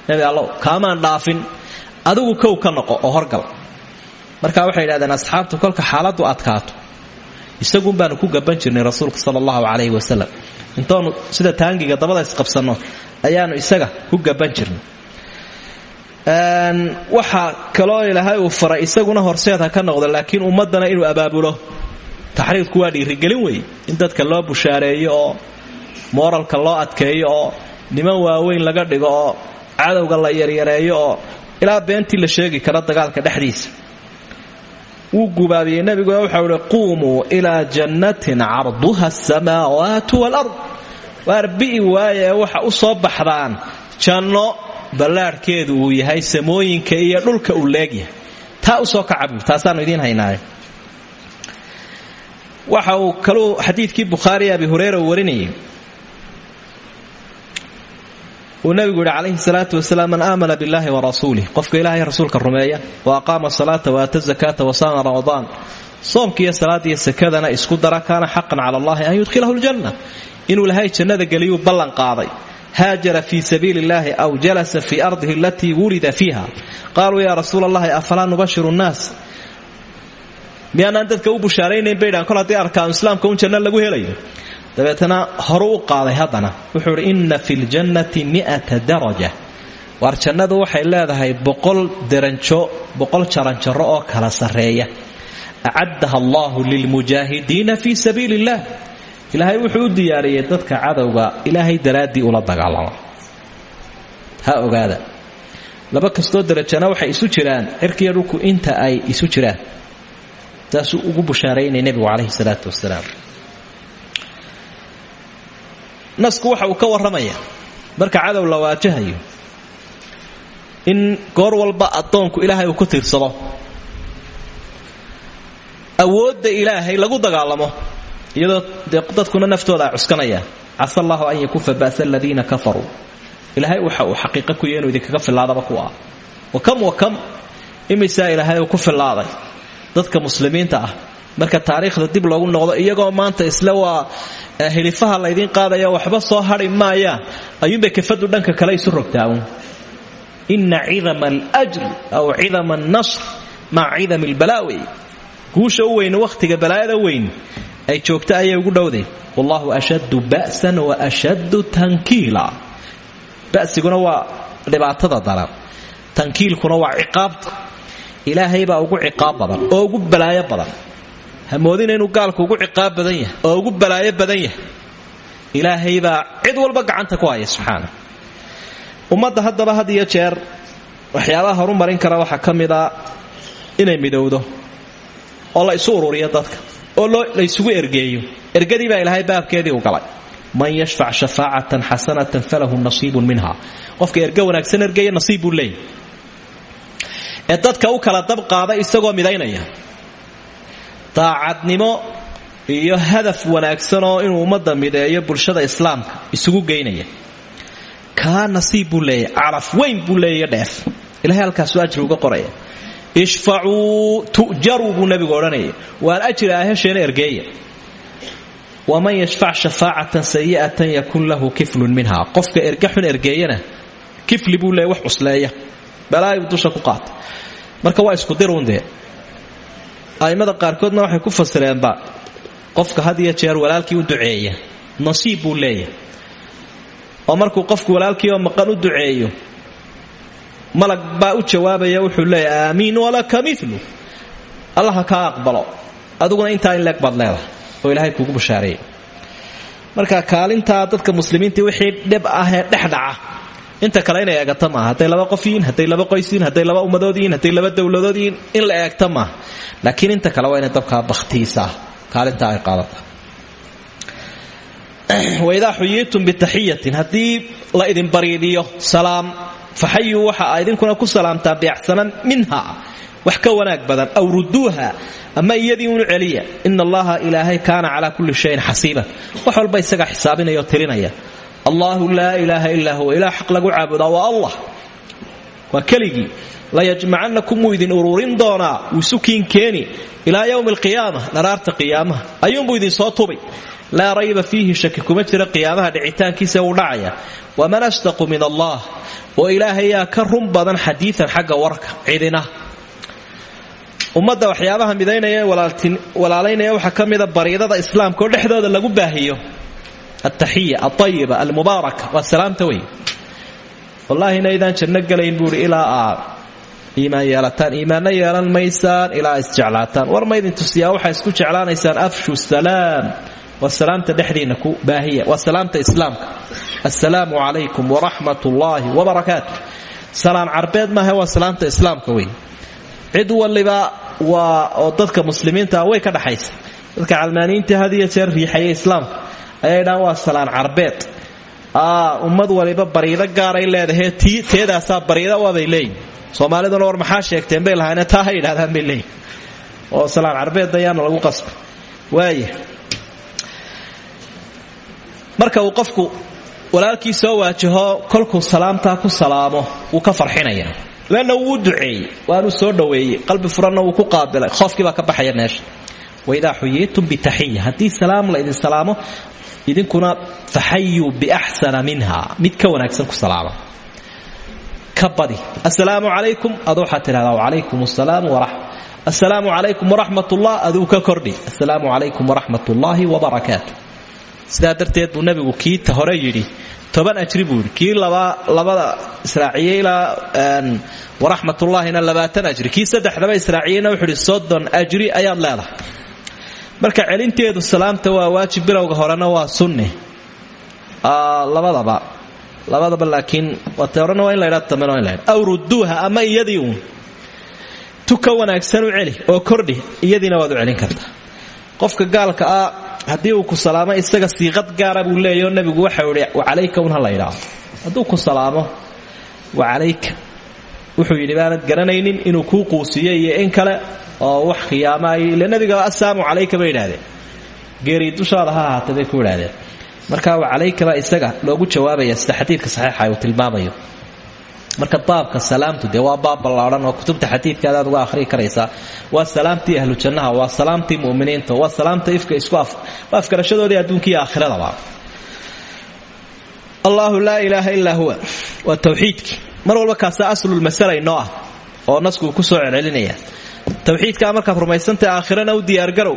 nebi kaamaan dhaafin adigu kow ka noqo oo horgal. Marka waxay idhahdeen asxaabtu kolka xaaladdu adkaato isagun baanu ku gaban jirnay rasuulka sala allahu calayhi wasalam intoonu sida taangiga dabada isqabsanno ayaanu isaga ku gaban jirnay. Waxaa kaloo ilaahay uu faray isaguna horseed ka noqdo laakiin ummadana inuu abaabulo. Taxriidku waa dhiirigelin weeye in dadka loo bushaareeyo oo mooralka loo adkeeyo oo niman waaweyn laga dhigo oo la yaryareeyo oo ilaa beentii la sheegi karo dagaalka dhexdiisa. Wuu gubaabiyey nebigu waxau ihi quumuu ilaa jannatin carduha asamaawaatu walard waar bi'i waaye waxa u soo baxdaan janno ballaadhkeedu uu yahay samooyinka iyo dhulka uu leegyahay taa u soo kacabu taasaanu idiin haynaaye waxa uu kaluu xadiidkii bukhaari abi hureyra warinayay. Uu nabigu yihi calayhi salaatu wasalaam man aamana billahi warasuulih qofka ilahay rasuulka rumeeya wa aqaama salaata waata zakata wasaama ramadaan. Soomka iyo salaadiiyo sakadana isku dara kaana xaqan cala allahi an yudkhilahu ljanna inuu ilahay jannada geliyuu ballan qaaday. Haajara fii sabiili illahi aw jalasa fii ardihi alatii wulida fiiha. Qaaluu yaa rasuula allahi afalaa nubashiru nnaas? Miyaanaan dadka u bushaaraynayn baydhaan kol haddii islaamka un janno lagu helayo. Dabeetana horu u qaaday haddana. Wuxuu idhi inna fi ljannati mi'ata daraja. Waar jannadu waxay leedahay boqol deranjo boqol jaranjaro oo kala sarreeya. Acaddaha allahu lilmujaahidiina fii sabiili illah ilaahay wuxuu u diyaariyey dadka cadowga ilaahay daraaddii ula dagaalama. Ha ogaada. Laba kastoo darajana waxay isu jiraan. Cirkiiyo dhulku inta ay isu jiraan. Taasuu ugu bushaaraynay nebigu calayhi salaatu wasalaam nasku waxa uu ka warramaya marka cadow la waajahayo in goor walba addoonku ilaahay uu ku tiirsado. Awoodda ilaahay lagu dagaalamo iyadoo dadkuna naftooda ay cuskanayaan casa allahu an yakufa ba'sa aladiina kafaruu. Ilaahay waxa uu xaqiiqo ku yahy inuu idinkaga filaadaba ku ah. Wa kam wa kam? Imisaa ilaahay ku filaaday dadka muslimiinta ah marka taariikhda dib loogu noqdo iyagoo maanta isle waa hilifaha laydiin qaadaya waxba soo hadhi maayaan ayuunbay kafadu dhanka kale isu rogtaa uun. Ina cidama aljri aw cidama annasr maca cidami albalaa wey guusha u weyn wakhtiga balaayada weyn ay joogto ayay ugu dhowday wallahu ashaddu ba'san wa ashaddu tankiila. Ba'siguna waa dhibaatada daran tankiilkuna waa ciqaabta. Ilaahay baa ugu ciqaab badan oo ugu balaayo badan. Hamoodina inuu gaalku ugu ciqaab badan yahay oo ugu balaayo badan yahay. Ilaahay baa cid walba gacanta ku haya subxaana. Ummadda haddaba had jeer waxyaabaha horu marin kara waxaa ka inay midowdo oo la isu ururiyo dadka oo la ysugu ergeeyo. Ergadii baa ilaahay baabkeedii u galay. Man yashfac shafaacatan xasanatan falahu nasiibun minha. Qofka erge wanaagsan ergeeya nasiib buu leeyahy ee dadka u kala dab qaada isagoo midaynaya. Daacadnimo iyo hadaf wanaagsanoo inuu ummadda mideeyo bulshada islaamka isugu geynaya. Kaa nasiib buu leeyahy caraf weyn buu leeyayo dheef. Ilahay halkaasu ajri uga qoraya ishfacuu tu'jaruu buu nabigu odhanaya waan ajri aa hesheena ergeeya. Waman yashfac shafaacatan sayi'atan yakun lahu kiflun minha. Qofka erge xun ergeeyana kifli buu leeya wax cusleeya. Balaayu dusha ku qaata marka waa isku dirundee a'immada qaarkoodna waxay ku fasireenba qofka had iyo jeer walaalkii u duceeya nasiib buu leeyahay. Oo markuu qofku walaalkii oo maqan u duceeyo malag baa u jawaabaya wuxuu leeyahay aamiin walaka milu allaha kaa aqbalo. Adiguna intaa in leeg baad oo ilaahay kuugu bashaareeyay marka kaalintaa dadka muslimiinta wixii dhib ahee dhex dhaca inta kale inay eegata maaha. Hadday laba qof yihiin laba qoys yihiin hadday laba ummadood yihiin laba dowladood in la eegta maaha. Laakiin inta kale waa inay dabkaa bakhtiisaa kaalintaa ay qaadata waidaa xuyiitum bitaxiyatin haddii la idin bariidhiyo salaam faxayuu waxa idinkuna ku salaamtaan biaxsana minha wax ka wanaag badan aw ruduuha ama iyadii unu celiya ina allaha ilaahay kaana calaa kulli shayin xasiiban wax walba isagaa xisaabinaya oo allahu laa ilaaha ilaa huwa ilaah xaq lagu caabudaa waa allah waa keligii layajmacanakum wuu idin ururin doonaa wisukiin keeni ilaa yowmi alqiyaama dharaarta qiyaamaha ayuunbuu idin soo tubi laa rayba fiihi shaki kuma jira qiyaamaha dhicitaankiisa uu dhacaya. Waman asdaqu min allah oo ilaahayaa ka run badan xadiian xagga waxyaabaha midaynaya walaalaynaya waxaa ka bariidada islaamka oo dhexdooda lagu baahiyo. Altaxiya alayiba almubaaraka waa salaamta wey wallaahi inaydaan janno gelayn buuhi ilaa aad. Iimaan yeelataan iimaanna yeelan maysaan ilaa isjeclaataan war maydin tusiyaa waxaa isku jeclaanaysaan afshu salaam waa salaamta ku baahiya. Waa islaamka. Assalaamu calaykum waraxmat ullaahi wabarakaatu salaan carbeed maaha waa salaamta islaamka wey. Cid waliba waa dadka muslimiinta way ka dhaxaysa. Dadka calmaaniyiinta had jeer riixaya islaamka. Ayay dhaan waa salaan carbeed. Ummad waliba bariido gaaray leedahay teedaasaa bariida waabay leeyihiin soomaaliduna war maxaa sheegteen bay lahaane taa ha yidhahdaan bay oo salaan carbeed ayaana lagu qasba waaya marka uu qofku walaalkii soo waajaho kolkuu salaamtaa ku salaamo wuu ka farxinaya leanna wuu duceeyey. Waanuu soo dhoweeyey. Qalbi furanna wuu ku qaabilay. Khoofkii baa ka baxaya meesha. Waidaa xuyiitum bitaxiya. Haddii salaam la idin salaamo idinkuna faxayuu biaxsana minha. Mid ka wanaagsan ku salaama. Ka badi. Assalaamu calaykum. Adu waxaad tidhahdaa wacalaykum asalaam waraxma assalaamu calaykum waraxmat ullah aduu ka kordhi. Assalaamu calaykum waraxmat ullaahi wabarakaatu sidaa darteed buu nabigu kii ta hore yidhi toban ajri buu yidhi kii labada israaciyey ilaa waraxmatullaahina labaatan ajri kii saddexdaba israaciyeyna wuxuu yidhi soddon ajri ayaad leedahay. Marka celinteedu salaamta waa waajib bilowga horena waa sunni labadaba labadaba laakiin wate horena waa in laydhaa dambena waa aw rudduuha ama iyadii uun. Tu ka wanaagsan u celi oo kordhi iyadiina waad u celin kartaa. Qofka gaalka ah haddii uu ku salaamo isaga siiqad gaara buu leeyaho nebigu waxau ihi wacalayka un ha la ydhaao hadduu ku salaamo wacalayka wuxuu yidhi baanad garanaynin inuu kuu quusiyo iyo in kale oo wax khiyaamaayo ila nebiga assalaamu calayka bay idhahdeen geeri dushaada ha ahaatay bay ku idhahdeen marka wacalaykabaa isaga loogu jawaabaya sida xadiidka saxiixa uu tilmaamayo marka baabka salaamtu dee waa baab ballaadhan oo kutubta xadiidka adaad uga akhrii karaysaa. Waa salaamtii ahlu jannaha waa salaamtii mu'miniinta waa salaamta ifka isku waa afgarashadoodii adduunkiiyo aakhiradaba allahu laa ilaaha illaa huwa. Waa tawxiidkii mar walba kaasa aslulmasala inoo ah oo nasku uu ku soo celcelinaya. Tawxiidkaa markaad rumaysantahay aakhirana u diyaargarow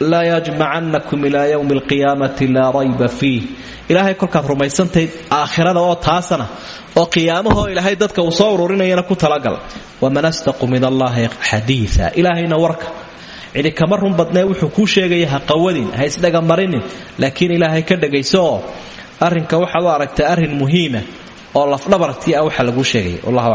laa yajmacannakum ilaa yowmi alqiyaamati laa rayba fiih. Ilaahay kolkaad rumaysantayd aakhirada oo taasana oo qiyaamahoo ilaahay dadka uu soo ururinayana ku talagal. Waman astaqu min allaahi xadiia ilaahayna warka cidi kama run badnee wuxuu kuu sheegaya ha qawadin ha isdhagamarinin laakiin ilaahay ka dhagayso oo arrinka waxaad u aragtay arrin muhiima oo lafdhabartii ah waxa laguu sheegaya wallahu